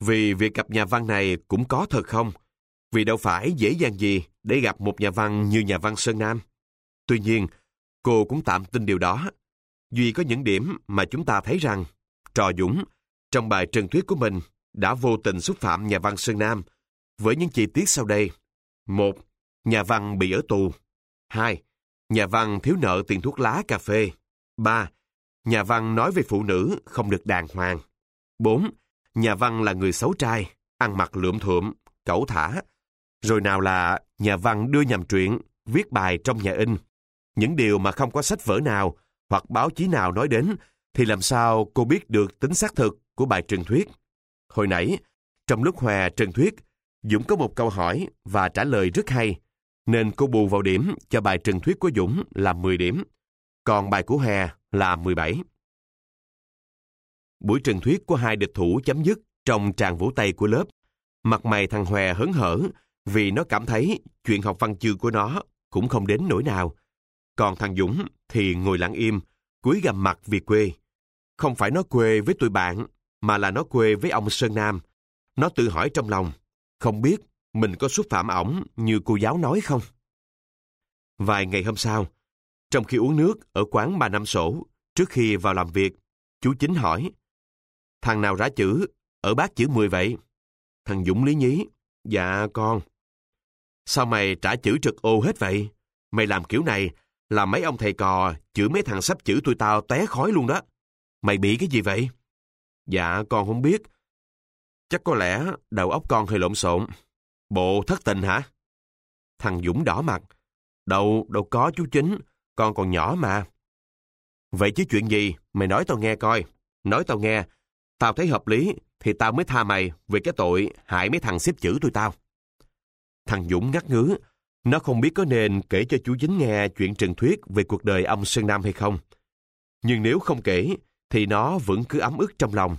Vì việc gặp nhà văn này cũng có thật không? Vì đâu phải dễ dàng gì để gặp một nhà văn như nhà văn Sơn Nam. Tuy nhiên, cô cũng tạm tin điều đó. Duy có những điểm mà chúng ta thấy rằng Trò Dũng, trong bài trần thuyết của mình, đã vô tình xúc phạm nhà văn Sơn Nam với những chi tiết sau đây. một Nhà văn bị ở tù. 2. Nhà văn thiếu nợ tiền thuốc lá cà phê. 3. Nhà văn nói về phụ nữ không được đàng hoàng. 4. Nhà văn là người xấu trai, ăn mặc lượm thượm, cẩu thả. Rồi nào là nhà văn đưa nhầm truyện, viết bài trong nhà in. Những điều mà không có sách vở nào hoặc báo chí nào nói đến thì làm sao cô biết được tính xác thực của bài trần thuyết. Hồi nãy, trong lúc hòa trần thuyết, Dũng có một câu hỏi và trả lời rất hay, nên cô bù vào điểm cho bài trần thuyết của Dũng là 10 điểm, còn bài của Hè là 17. Buổi trần thuyết của hai địch thủ chấm dứt trong tràng vỗ tay của lớp. Mặt mày thằng Hòe hớn hở vì nó cảm thấy chuyện học văn chương của nó cũng không đến nỗi nào. Còn thằng Dũng thì ngồi lặng im, cúi gằm mặt vì quê. Không phải nó quê với tụi bạn, mà là nó quê với ông Sơn Nam. Nó tự hỏi trong lòng, không biết mình có xúc phạm ổng như cô giáo nói không? Vài ngày hôm sau, trong khi uống nước ở quán bà Năm Sổ, trước khi vào làm việc, chú Chính hỏi, thằng nào rã chữ, ở bát chữ 10 vậy? Thằng Dũng lý nhí, dạ con. Sao mày trả chữ trực ô hết vậy? Mày làm kiểu này là mấy ông thầy cò chữ mấy thằng sắp chữ tụi tao té khói luôn đó. Mày bị cái gì vậy? Dạ con không biết. Chắc có lẽ đầu óc con hơi lộn xộn. Bộ thất tình hả? Thằng Dũng đỏ mặt. Đâu, đâu có chú chính, con còn nhỏ mà. Vậy chứ chuyện gì, mày nói tao nghe coi. Nói tao nghe, tao thấy hợp lý thì tao mới tha mày về cái tội hại mấy thằng xếp chữ tụi tao. Thằng Dũng ngắt ngứ, nó không biết có nên kể cho chú Dính nghe chuyện truyền thuyết về cuộc đời ông Sơn Nam hay không. Nhưng nếu không kể, thì nó vẫn cứ ấm ức trong lòng.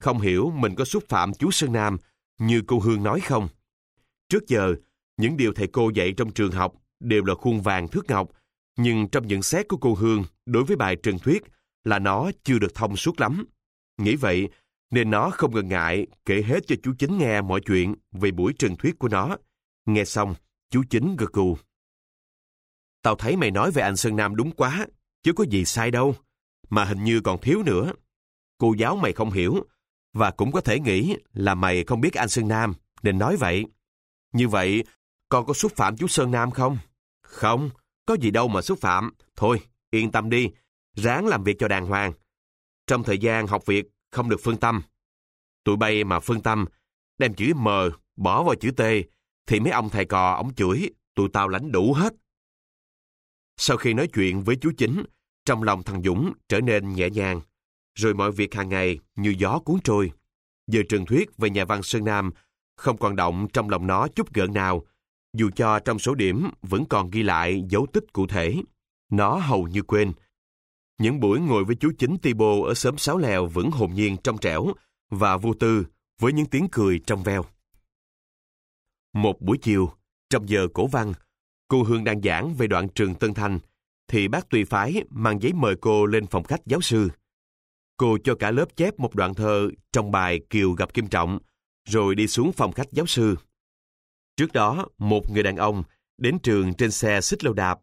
Không hiểu mình có xúc phạm chú Sơn Nam như cô Hương nói không. Trước giờ, những điều thầy cô dạy trong trường học đều là khuôn vàng thước ngọc, nhưng trong nhận xét của cô Hương đối với bài Trần thuyết là nó chưa được thông suốt lắm. Nghĩ vậy, nên nó không ngần ngại kể hết cho chú Chính nghe mọi chuyện về buổi Trần thuyết của nó. Nghe xong, chú Chính gật gù. Tao thấy mày nói về anh Sơn Nam đúng quá, chứ có gì sai đâu mà hình như còn thiếu nữa. Cô giáo mày không hiểu, và cũng có thể nghĩ là mày không biết anh Sơn Nam, nên nói vậy. Như vậy, con có xúc phạm chú Sơn Nam không? Không, có gì đâu mà xúc phạm. Thôi, yên tâm đi, ráng làm việc cho đàng hoàng. Trong thời gian học việc, không được phân tâm. Tụi bay mà phân tâm, đem chữ M bỏ vào chữ T, thì mấy ông thầy cò ổng chửi, tụi tao lãnh đủ hết. Sau khi nói chuyện với chú chính, trong lòng thằng Dũng trở nên nhẹ nhàng, rồi mọi việc hàng ngày như gió cuốn trôi. Giờ trường thuyết về nhà văn Sơn Nam không còn động trong lòng nó chút gợn nào, dù cho trong số điểm vẫn còn ghi lại dấu tích cụ thể. Nó hầu như quên. Những buổi ngồi với chú chính Tibo ở xóm Sáo Lèo vẫn hồn nhiên trong trẻo và vô tư với những tiếng cười trong veo. Một buổi chiều, trong giờ cổ văn, cô Hương đang giảng về đoạn trường Tân Thanh, thì bác tùy phái mang giấy mời cô lên phòng khách giáo sư. Cô cho cả lớp chép một đoạn thơ trong bài Kiều gặp Kim Trọng, rồi đi xuống phòng khách giáo sư. Trước đó, một người đàn ông đến trường trên xe xích lô đạp.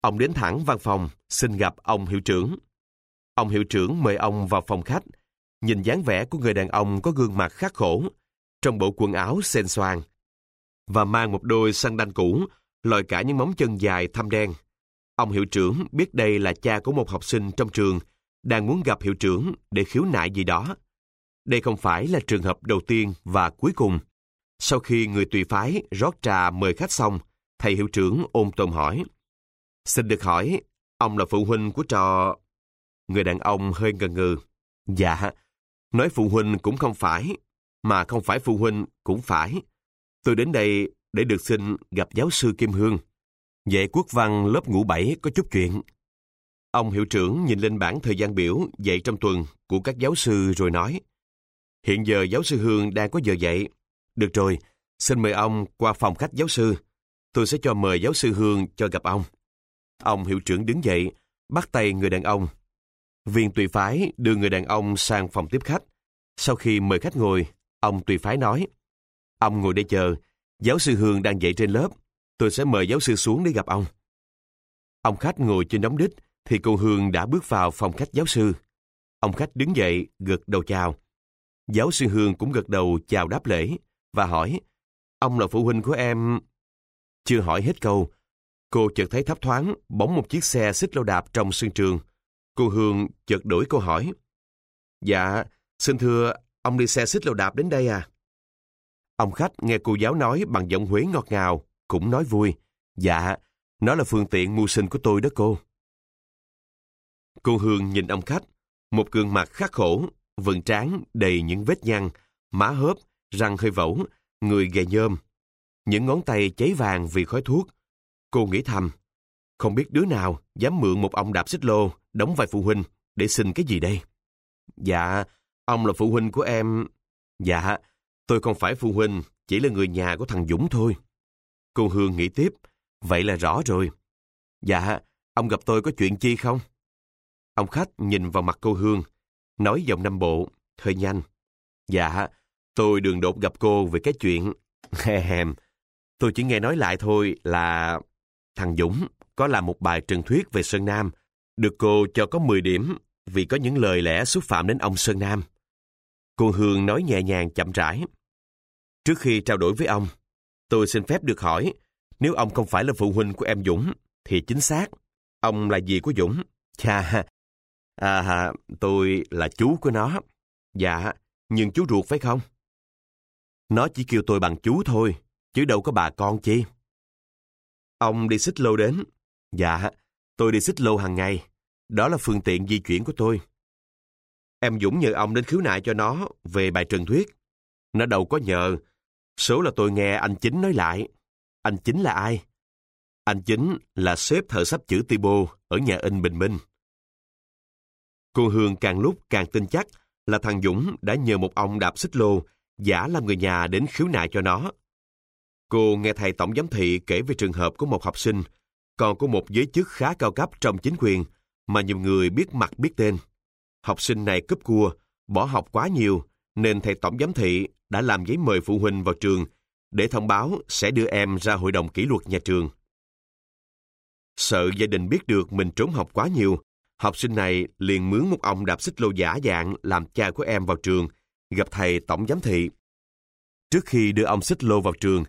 Ông đến thẳng văn phòng, xin gặp ông hiệu trưởng. Ông hiệu trưởng mời ông vào phòng khách. Nhìn dáng vẻ của người đàn ông có gương mặt khắc khổ, trong bộ quần áo xen xoan, và mang một đôi xăng đanh cũ, lòi cả những móng chân dài thâm đen. Ông hiệu trưởng biết đây là cha của một học sinh trong trường, đang muốn gặp hiệu trưởng để khiếu nại gì đó. Đây không phải là trường hợp đầu tiên và cuối cùng. Sau khi người tùy phái rót trà mời khách xong, thầy hiệu trưởng ôm tôm hỏi. Xin được hỏi, ông là phụ huynh của trò... Người đàn ông hơi ngần ngừ. Dạ, nói phụ huynh cũng không phải, mà không phải phụ huynh cũng phải. Tôi đến đây để được xin gặp giáo sư Kim Hương. Dạy quốc văn lớp ngũ bảy có chút chuyện. Ông hiệu trưởng nhìn lên bảng thời gian biểu dạy trong tuần của các giáo sư rồi nói Hiện giờ giáo sư Hương đang có giờ dạy. Được rồi, xin mời ông qua phòng khách giáo sư. Tôi sẽ cho mời giáo sư Hương cho gặp ông. Ông hiệu trưởng đứng dậy, bắt tay người đàn ông. Viên tùy phái đưa người đàn ông sang phòng tiếp khách. Sau khi mời khách ngồi, ông tùy phái nói Ông ngồi đây chờ, giáo sư Hương đang dạy trên lớp. Tôi sẽ mời giáo sư xuống để gặp ông. Ông khách ngồi trên đống đít, thì cô Hương đã bước vào phòng khách giáo sư. Ông khách đứng dậy, gật đầu chào. Giáo sư Hương cũng gật đầu chào đáp lễ và hỏi, ông là phụ huynh của em... Chưa hỏi hết câu, cô chợt thấy thấp thoáng bóng một chiếc xe xích lô đạp trong sân trường. Cô Hương chợt đổi câu hỏi. Dạ, xin thưa, ông đi xe xích lô đạp đến đây à? Ông khách nghe cô giáo nói bằng giọng Huế ngọt ngào, cũng nói vui. Dạ, nó là phương tiện mưu sinh của tôi đó cô. Cô Hương nhìn ông khách, một gương mặt khắc khổ, vầng trán đầy những vết nhăn, má hớp, răng hơi vẩu, người gầy nhôm. Những ngón tay cháy vàng vì khói thuốc. Cô nghĩ thầm, không biết đứa nào dám mượn một ông đạp xích lô, đóng vai phụ huynh, để xin cái gì đây? Dạ, ông là phụ huynh của em. Dạ, tôi không phải phụ huynh, chỉ là người nhà của thằng Dũng thôi. Cô Hương nghĩ tiếp, vậy là rõ rồi. Dạ, ông gặp tôi có chuyện chi không? Ông khách nhìn vào mặt cô Hương, nói giọng Nam Bộ, hơi nhanh. Dạ, tôi đường đột gặp cô về cái chuyện... He tôi chỉ nghe nói lại thôi là... Thằng Dũng có làm một bài trần thuyết về Sơn Nam, được cô cho có 10 điểm vì có những lời lẽ xúc phạm đến ông Sơn Nam. Cô Hương nói nhẹ nhàng chậm rãi. Trước khi trao đổi với ông, tôi xin phép được hỏi, nếu ông không phải là phụ huynh của em Dũng, thì chính xác, ông là gì của Dũng? Chà, À, tôi là chú của nó. Dạ, nhưng chú ruột phải không? Nó chỉ kêu tôi bằng chú thôi, chứ đâu có bà con chi. Ông đi xích lô đến. Dạ, tôi đi xích lô hàng ngày. Đó là phương tiện di chuyển của tôi. Em Dũng nhờ ông đến khiếu nại cho nó về bài trần thuyết. Nó đâu có nhờ. Số là tôi nghe anh Chính nói lại. Anh Chính là ai? Anh Chính là sếp thợ sắp chữ Tibo ở nhà in Bình Minh. Cô Hương càng lúc càng tin chắc là thằng Dũng đã nhờ một ông đạp xích lô giả làm người nhà đến khiếu nại cho nó. Cô nghe thầy tổng giám thị kể về trường hợp của một học sinh, còn có một giới chức khá cao cấp trong chính quyền mà nhiều người biết mặt biết tên. Học sinh này cúp cua, bỏ học quá nhiều, nên thầy tổng giám thị đã làm giấy mời phụ huynh vào trường để thông báo sẽ đưa em ra hội đồng kỷ luật nhà trường. Sợ gia đình biết được mình trốn học quá nhiều, Học sinh này liền mướn một ông đạp xích lô giả dạng làm cha của em vào trường, gặp thầy tổng giám thị. Trước khi đưa ông xích lô vào trường,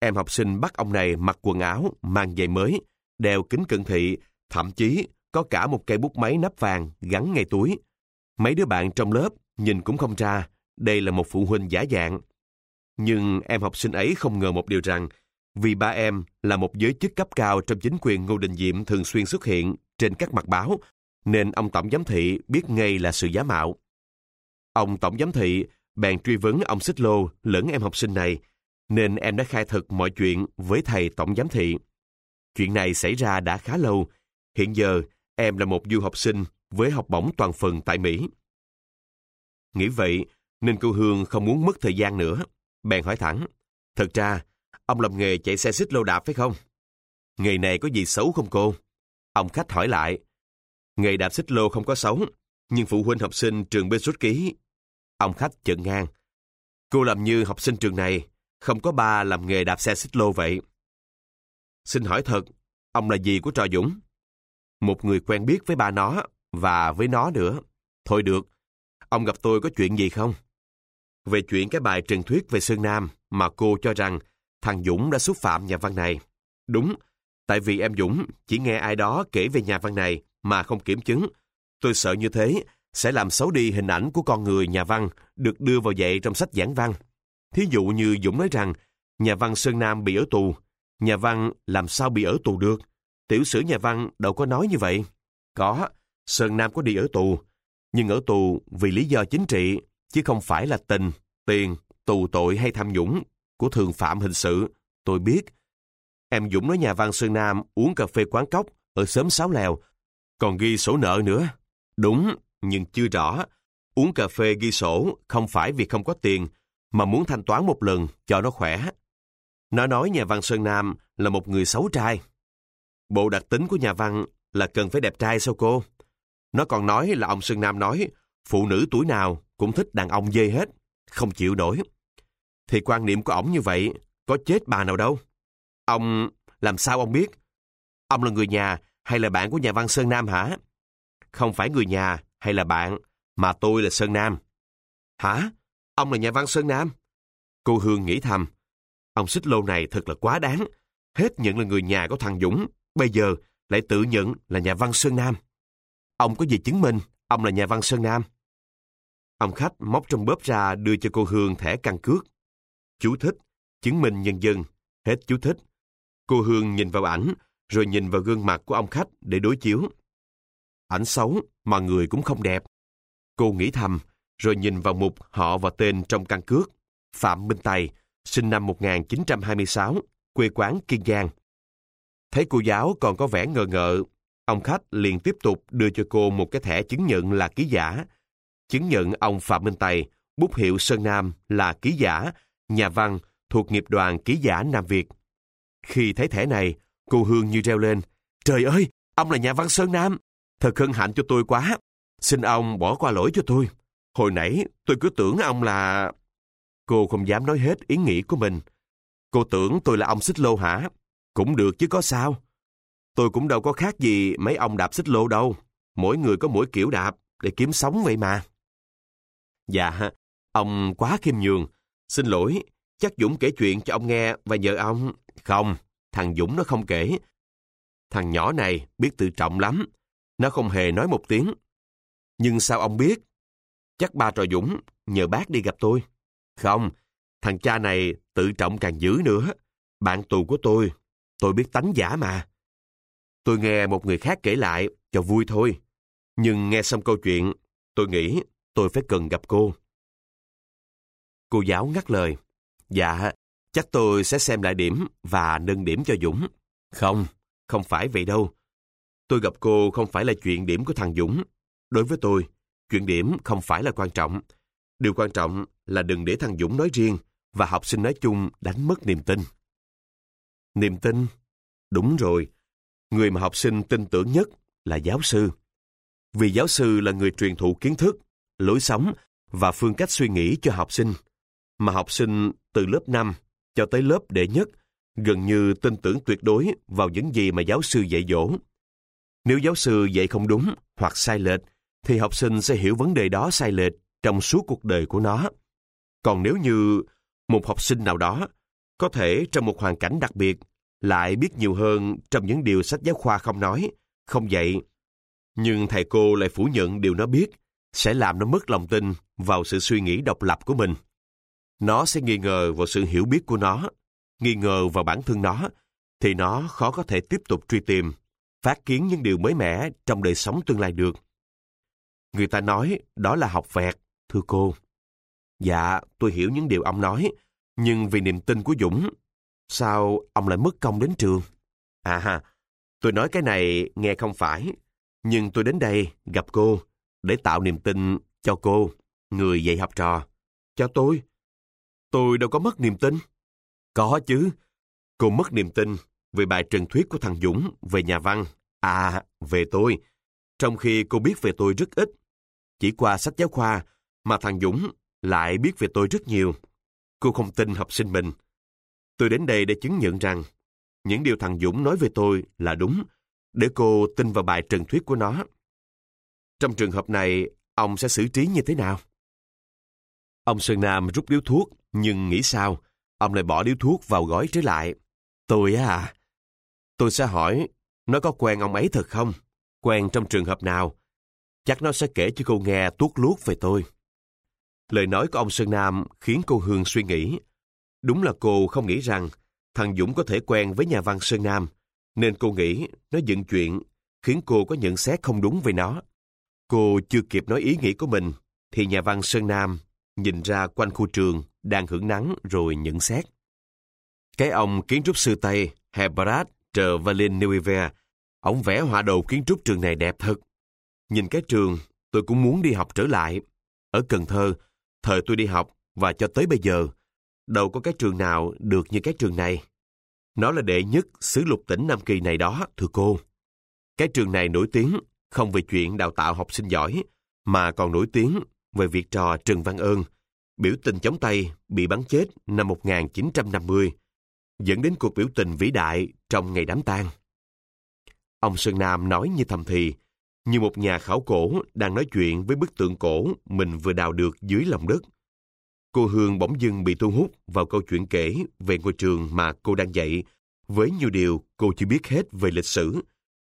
em học sinh bắt ông này mặc quần áo, mang giày mới, đeo kính cận thị, thậm chí có cả một cây bút máy nắp vàng gắn ngay túi. Mấy đứa bạn trong lớp nhìn cũng không ra, đây là một phụ huynh giả dạng. Nhưng em học sinh ấy không ngờ một điều rằng, vì ba em là một giới chức cấp cao trong chính quyền Ngô Đình Diệm thường xuyên xuất hiện trên các mặt báo, nên ông Tổng Giám Thị biết ngay là sự giả mạo. Ông Tổng Giám Thị bèn truy vấn ông Xích Lô lẫn em học sinh này, nên em đã khai thực mọi chuyện với thầy Tổng Giám Thị. Chuyện này xảy ra đã khá lâu, hiện giờ em là một du học sinh với học bổng toàn phần tại Mỹ. Nghĩ vậy, nên cô Hương không muốn mất thời gian nữa. Bèn hỏi thẳng, thật ra, ông làm nghề chạy xe xích lô đạp phải không? Nghề này có gì xấu không cô? Ông khách hỏi lại, nghề đạp xích lô không có xấu, nhưng phụ huynh học sinh trường bên xuất ký. Ông khách chợt ngang, cô làm như học sinh trường này, không có ba làm nghề đạp xe xích lô vậy. Xin hỏi thật, ông là gì của Trò Dũng? Một người quen biết với ba nó, và với nó nữa. Thôi được, ông gặp tôi có chuyện gì không? Về chuyện cái bài trần thuyết về Sơn Nam mà cô cho rằng thằng Dũng đã xúc phạm nhà văn này. Đúng, tại vì em Dũng chỉ nghe ai đó kể về nhà văn này mà không kiểm chứng. Tôi sợ như thế sẽ làm xấu đi hình ảnh của con người nhà văn được đưa vào dạy trong sách giảng văn. Thí dụ như Dũng nói rằng nhà văn Sơn Nam bị ở tù. Nhà văn làm sao bị ở tù được? Tiểu sử nhà văn đâu có nói như vậy. Có, Sơn Nam có đi ở tù. Nhưng ở tù vì lý do chính trị, chứ không phải là tình, tiền, tù tội hay tham nhũng của thường phạm hình sự. Tôi biết. Em Dũng nói nhà văn Sơn Nam uống cà phê quán cốc ở xóm Sáo Lèo, còn ghi sổ nợ nữa. Đúng, nhưng chưa rõ. Uống cà phê ghi sổ không phải vì không có tiền, mà muốn thanh toán một lần cho nó khỏe. Nó nói nhà văn Sơn Nam là một người xấu trai. Bộ đặc tính của nhà văn là cần phải đẹp trai sao cô? Nó còn nói là ông Sơn Nam nói phụ nữ tuổi nào cũng thích đàn ông dê hết, không chịu nổi. Thì quan niệm của ổng như vậy, có chết bà nào đâu. Ông, làm sao ông biết? Ông là người nhà hay là bạn của nhà văn Sơn Nam hả? Không phải người nhà hay là bạn, mà tôi là Sơn Nam. Hả? Ông là nhà văn Sơn Nam? Cô Hương nghĩ thầm, ông xích lô này thật là quá đáng. Hết nhận là người nhà của thằng Dũng, bây giờ lại tự nhận là nhà văn Sơn Nam. Ông có gì chứng minh ông là nhà văn Sơn Nam? Ông khách móc trong bóp ra đưa cho cô Hương thẻ căn cước. Chú thích, chứng minh nhân dân, hết chú thích. Cô Hương nhìn vào ảnh, rồi nhìn vào gương mặt của ông khách để đối chiếu. Ảnh xấu, mà người cũng không đẹp. Cô nghĩ thầm, rồi nhìn vào mục họ và tên trong căn cước. Phạm Minh Tài, sinh năm 1926, quê quán Kiên Giang. Thấy cô giáo còn có vẻ ngờ ngợ, ông khách liền tiếp tục đưa cho cô một cái thẻ chứng nhận là ký giả. Chứng nhận ông Phạm Minh Tài, bút hiệu Sơn Nam là ký giả, nhà văn thuộc nghiệp đoàn ký giả Nam Việt. Khi thấy thẻ này, cô Hương như reo lên. Trời ơi, ông là nhà văn Sơn Nam. Thật hân hạnh cho tôi quá. Xin ông bỏ qua lỗi cho tôi. Hồi nãy tôi cứ tưởng ông là... Cô không dám nói hết ý nghĩ của mình. Cô tưởng tôi là ông xích lô hả? Cũng được chứ có sao. Tôi cũng đâu có khác gì mấy ông đạp xích lô đâu. Mỗi người có mỗi kiểu đạp để kiếm sống vậy mà. Dạ, ông quá khiêm nhường. Xin lỗi, chắc Dũng kể chuyện cho ông nghe và nhờ ông... Không, thằng Dũng nó không kể. Thằng nhỏ này biết tự trọng lắm. Nó không hề nói một tiếng. Nhưng sao ông biết? Chắc ba trò Dũng nhờ bác đi gặp tôi. Không, thằng cha này tự trọng càng dữ nữa. Bạn tù của tôi, tôi biết tánh giả mà. Tôi nghe một người khác kể lại cho vui thôi. Nhưng nghe xong câu chuyện, tôi nghĩ tôi phải cần gặp cô. Cô giáo ngắt lời. Dạ, chắc tôi sẽ xem lại điểm và nâng điểm cho Dũng. Không, không phải vậy đâu. Tôi gặp cô không phải là chuyện điểm của thằng Dũng. Đối với tôi, chuyện điểm không phải là quan trọng. Điều quan trọng là đừng để thằng Dũng nói riêng và học sinh nói chung đánh mất niềm tin. Niềm tin? Đúng rồi. Người mà học sinh tin tưởng nhất là giáo sư. Vì giáo sư là người truyền thụ kiến thức, lối sống và phương cách suy nghĩ cho học sinh. Mà học sinh từ lớp 5 cho tới lớp đệ nhất gần như tin tưởng tuyệt đối vào những gì mà giáo sư dạy dỗ. Nếu giáo sư dạy không đúng hoặc sai lệch, thì học sinh sẽ hiểu vấn đề đó sai lệch trong suốt cuộc đời của nó. Còn nếu như một học sinh nào đó có thể trong một hoàn cảnh đặc biệt lại biết nhiều hơn trong những điều sách giáo khoa không nói, không dạy. Nhưng thầy cô lại phủ nhận điều nó biết, sẽ làm nó mất lòng tin vào sự suy nghĩ độc lập của mình. Nó sẽ nghi ngờ vào sự hiểu biết của nó, nghi ngờ vào bản thân nó, thì nó khó có thể tiếp tục truy tìm, phát kiến những điều mới mẻ trong đời sống tương lai được. Người ta nói đó là học vẹt, thưa cô. Dạ, tôi hiểu những điều ông nói, nhưng vì niềm tin của Dũng, sao ông lại mất công đến trường? À ha, tôi nói cái này nghe không phải, nhưng tôi đến đây gặp cô để tạo niềm tin cho cô, người dạy học trò. Cho tôi. Tôi đâu có mất niềm tin. Có chứ. Cô mất niềm tin về bài trần thuyết của thằng Dũng về nhà văn. À, về tôi. Trong khi cô biết về tôi rất ít. Chỉ qua sách giáo khoa mà thằng Dũng lại biết về tôi rất nhiều. Cô không tin học sinh mình. Tôi đến đây để chứng nhận rằng những điều thằng Dũng nói về tôi là đúng, để cô tin vào bài trần thuyết của nó. Trong trường hợp này, ông sẽ xử trí như thế nào? Ông Sơn Nam rút điếu thuốc, nhưng nghĩ sao? Ông lại bỏ điếu thuốc vào gói trở lại. Tôi à, tôi sẽ hỏi, nó có quen ông ấy thật không? Quen trong trường hợp nào? Chắc nó sẽ kể cho cô nghe tuốt luốt về tôi. Lời nói của ông Sơn Nam khiến cô Hương suy nghĩ. Đúng là cô không nghĩ rằng thằng Dũng có thể quen với nhà văn Sơn Nam, nên cô nghĩ nó dựng chuyện, khiến cô có nhận xét không đúng về nó. Cô chưa kịp nói ý nghĩ của mình, thì nhà văn Sơn Nam nhìn ra quanh khu trường đang hưởng nắng rồi nhận xét. Cái ông kiến trúc sư Tây Herbert Valin Neuver, ông vẽ họa đồ kiến trúc trường này đẹp thật. Nhìn cái trường, tôi cũng muốn đi học trở lại. Ở Cần Thơ, thời tôi đi học và cho tới bây giờ, đâu có cái trường nào được như cái trường này. Nó là đệ nhất xứ lục tỉnh Nam Kỳ này đó, thưa cô. Cái trường này nổi tiếng không về chuyện đào tạo học sinh giỏi, mà còn nổi tiếng về việc trò Trần Văn Ơn, biểu tình chống Tây bị bắn chết năm 1950, dẫn đến cuộc biểu tình vĩ đại trong ngày đám tang. Ông Sơn Nam nói như thầm thì, như một nhà khảo cổ đang nói chuyện với bức tượng cổ mình vừa đào được dưới lòng đất. Cô Hương bỗng dưng bị thu hút vào câu chuyện kể về ngôi trường mà cô đang dạy, với nhiều điều cô chưa biết hết về lịch sử,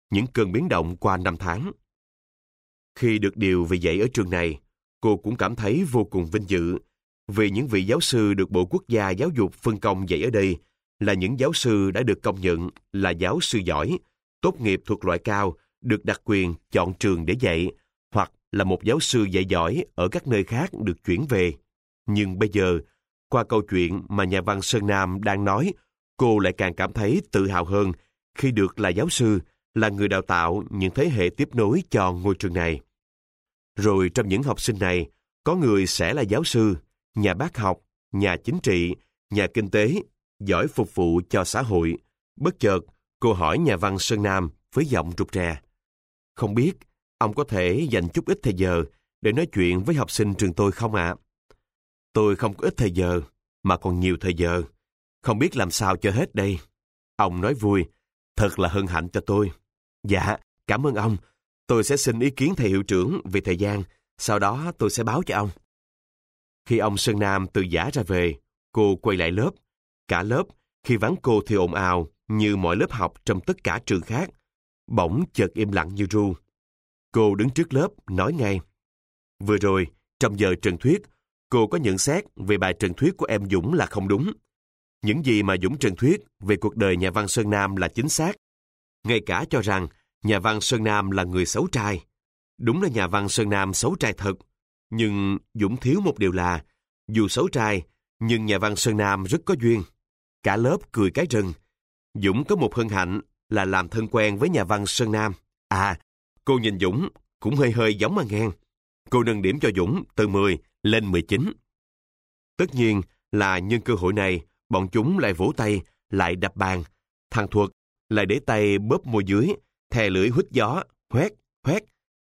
những cơn biến động qua năm tháng. Khi được điều về dạy ở trường này, cô cũng cảm thấy vô cùng vinh dự vì những vị giáo sư được Bộ Quốc gia Giáo dục phân công dạy ở đây là những giáo sư đã được công nhận là giáo sư giỏi, tốt nghiệp thuộc loại cao, được đặc quyền chọn trường để dạy, hoặc là một giáo sư dạy giỏi ở các nơi khác được chuyển về. Nhưng bây giờ, qua câu chuyện mà nhà văn Sơn Nam đang nói, cô lại càng cảm thấy tự hào hơn khi được là giáo sư, là người đào tạo những thế hệ tiếp nối cho ngôi trường này. Rồi trong những học sinh này, có người sẽ là giáo sư, nhà bác học, nhà chính trị, nhà kinh tế, giỏi phục vụ cho xã hội. Bất chợt, cô hỏi nhà văn Sơn Nam với giọng rụt rè. Không biết, ông có thể dành chút ít thời giờ để nói chuyện với học sinh trường tôi không ạ? Tôi không có ít thời giờ, mà còn nhiều thời giờ. Không biết làm sao cho hết đây. Ông nói vui, thật là hân hạnh cho tôi. Dạ, cảm ơn ông. Tôi sẽ xin ý kiến thầy hiệu trưởng về thời gian, sau đó tôi sẽ báo cho ông. Khi ông Sơn Nam từ giả ra về, cô quay lại lớp. Cả lớp, khi vắng cô thì ồn ào như mọi lớp học trong tất cả trường khác. Bỗng chợt im lặng như ru. Cô đứng trước lớp, nói ngay. Vừa rồi, trong giờ trần thuyết, cô có nhận xét về bài trần thuyết của em Dũng là không đúng. Những gì mà Dũng trần thuyết về cuộc đời nhà văn Sơn Nam là chính xác. Ngay cả cho rằng nhà văn Sơn Nam là người xấu trai. Đúng là nhà văn Sơn Nam xấu trai thật, nhưng Dũng thiếu một điều là, dù xấu trai, nhưng nhà văn Sơn Nam rất có duyên. Cả lớp cười cái rừng. Dũng có một hân hạnh là làm thân quen với nhà văn Sơn Nam. À, cô nhìn Dũng cũng hơi hơi giống mà ngang. Cô nâng điểm cho Dũng từ 10 lên 19. Tất nhiên là nhân cơ hội này, bọn chúng lại vỗ tay, lại đập bàn. Thằng Thuật lại để tay bóp môi dưới, thè lưỡi hít gió, hoét, hoét.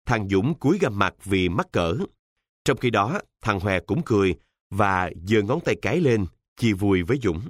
Thằng Dũng cúi gầm mặt vì mắc cỡ. Trong khi đó, thằng Hòe cũng cười và giơ ngón tay cái lên, chia vui với Dũng.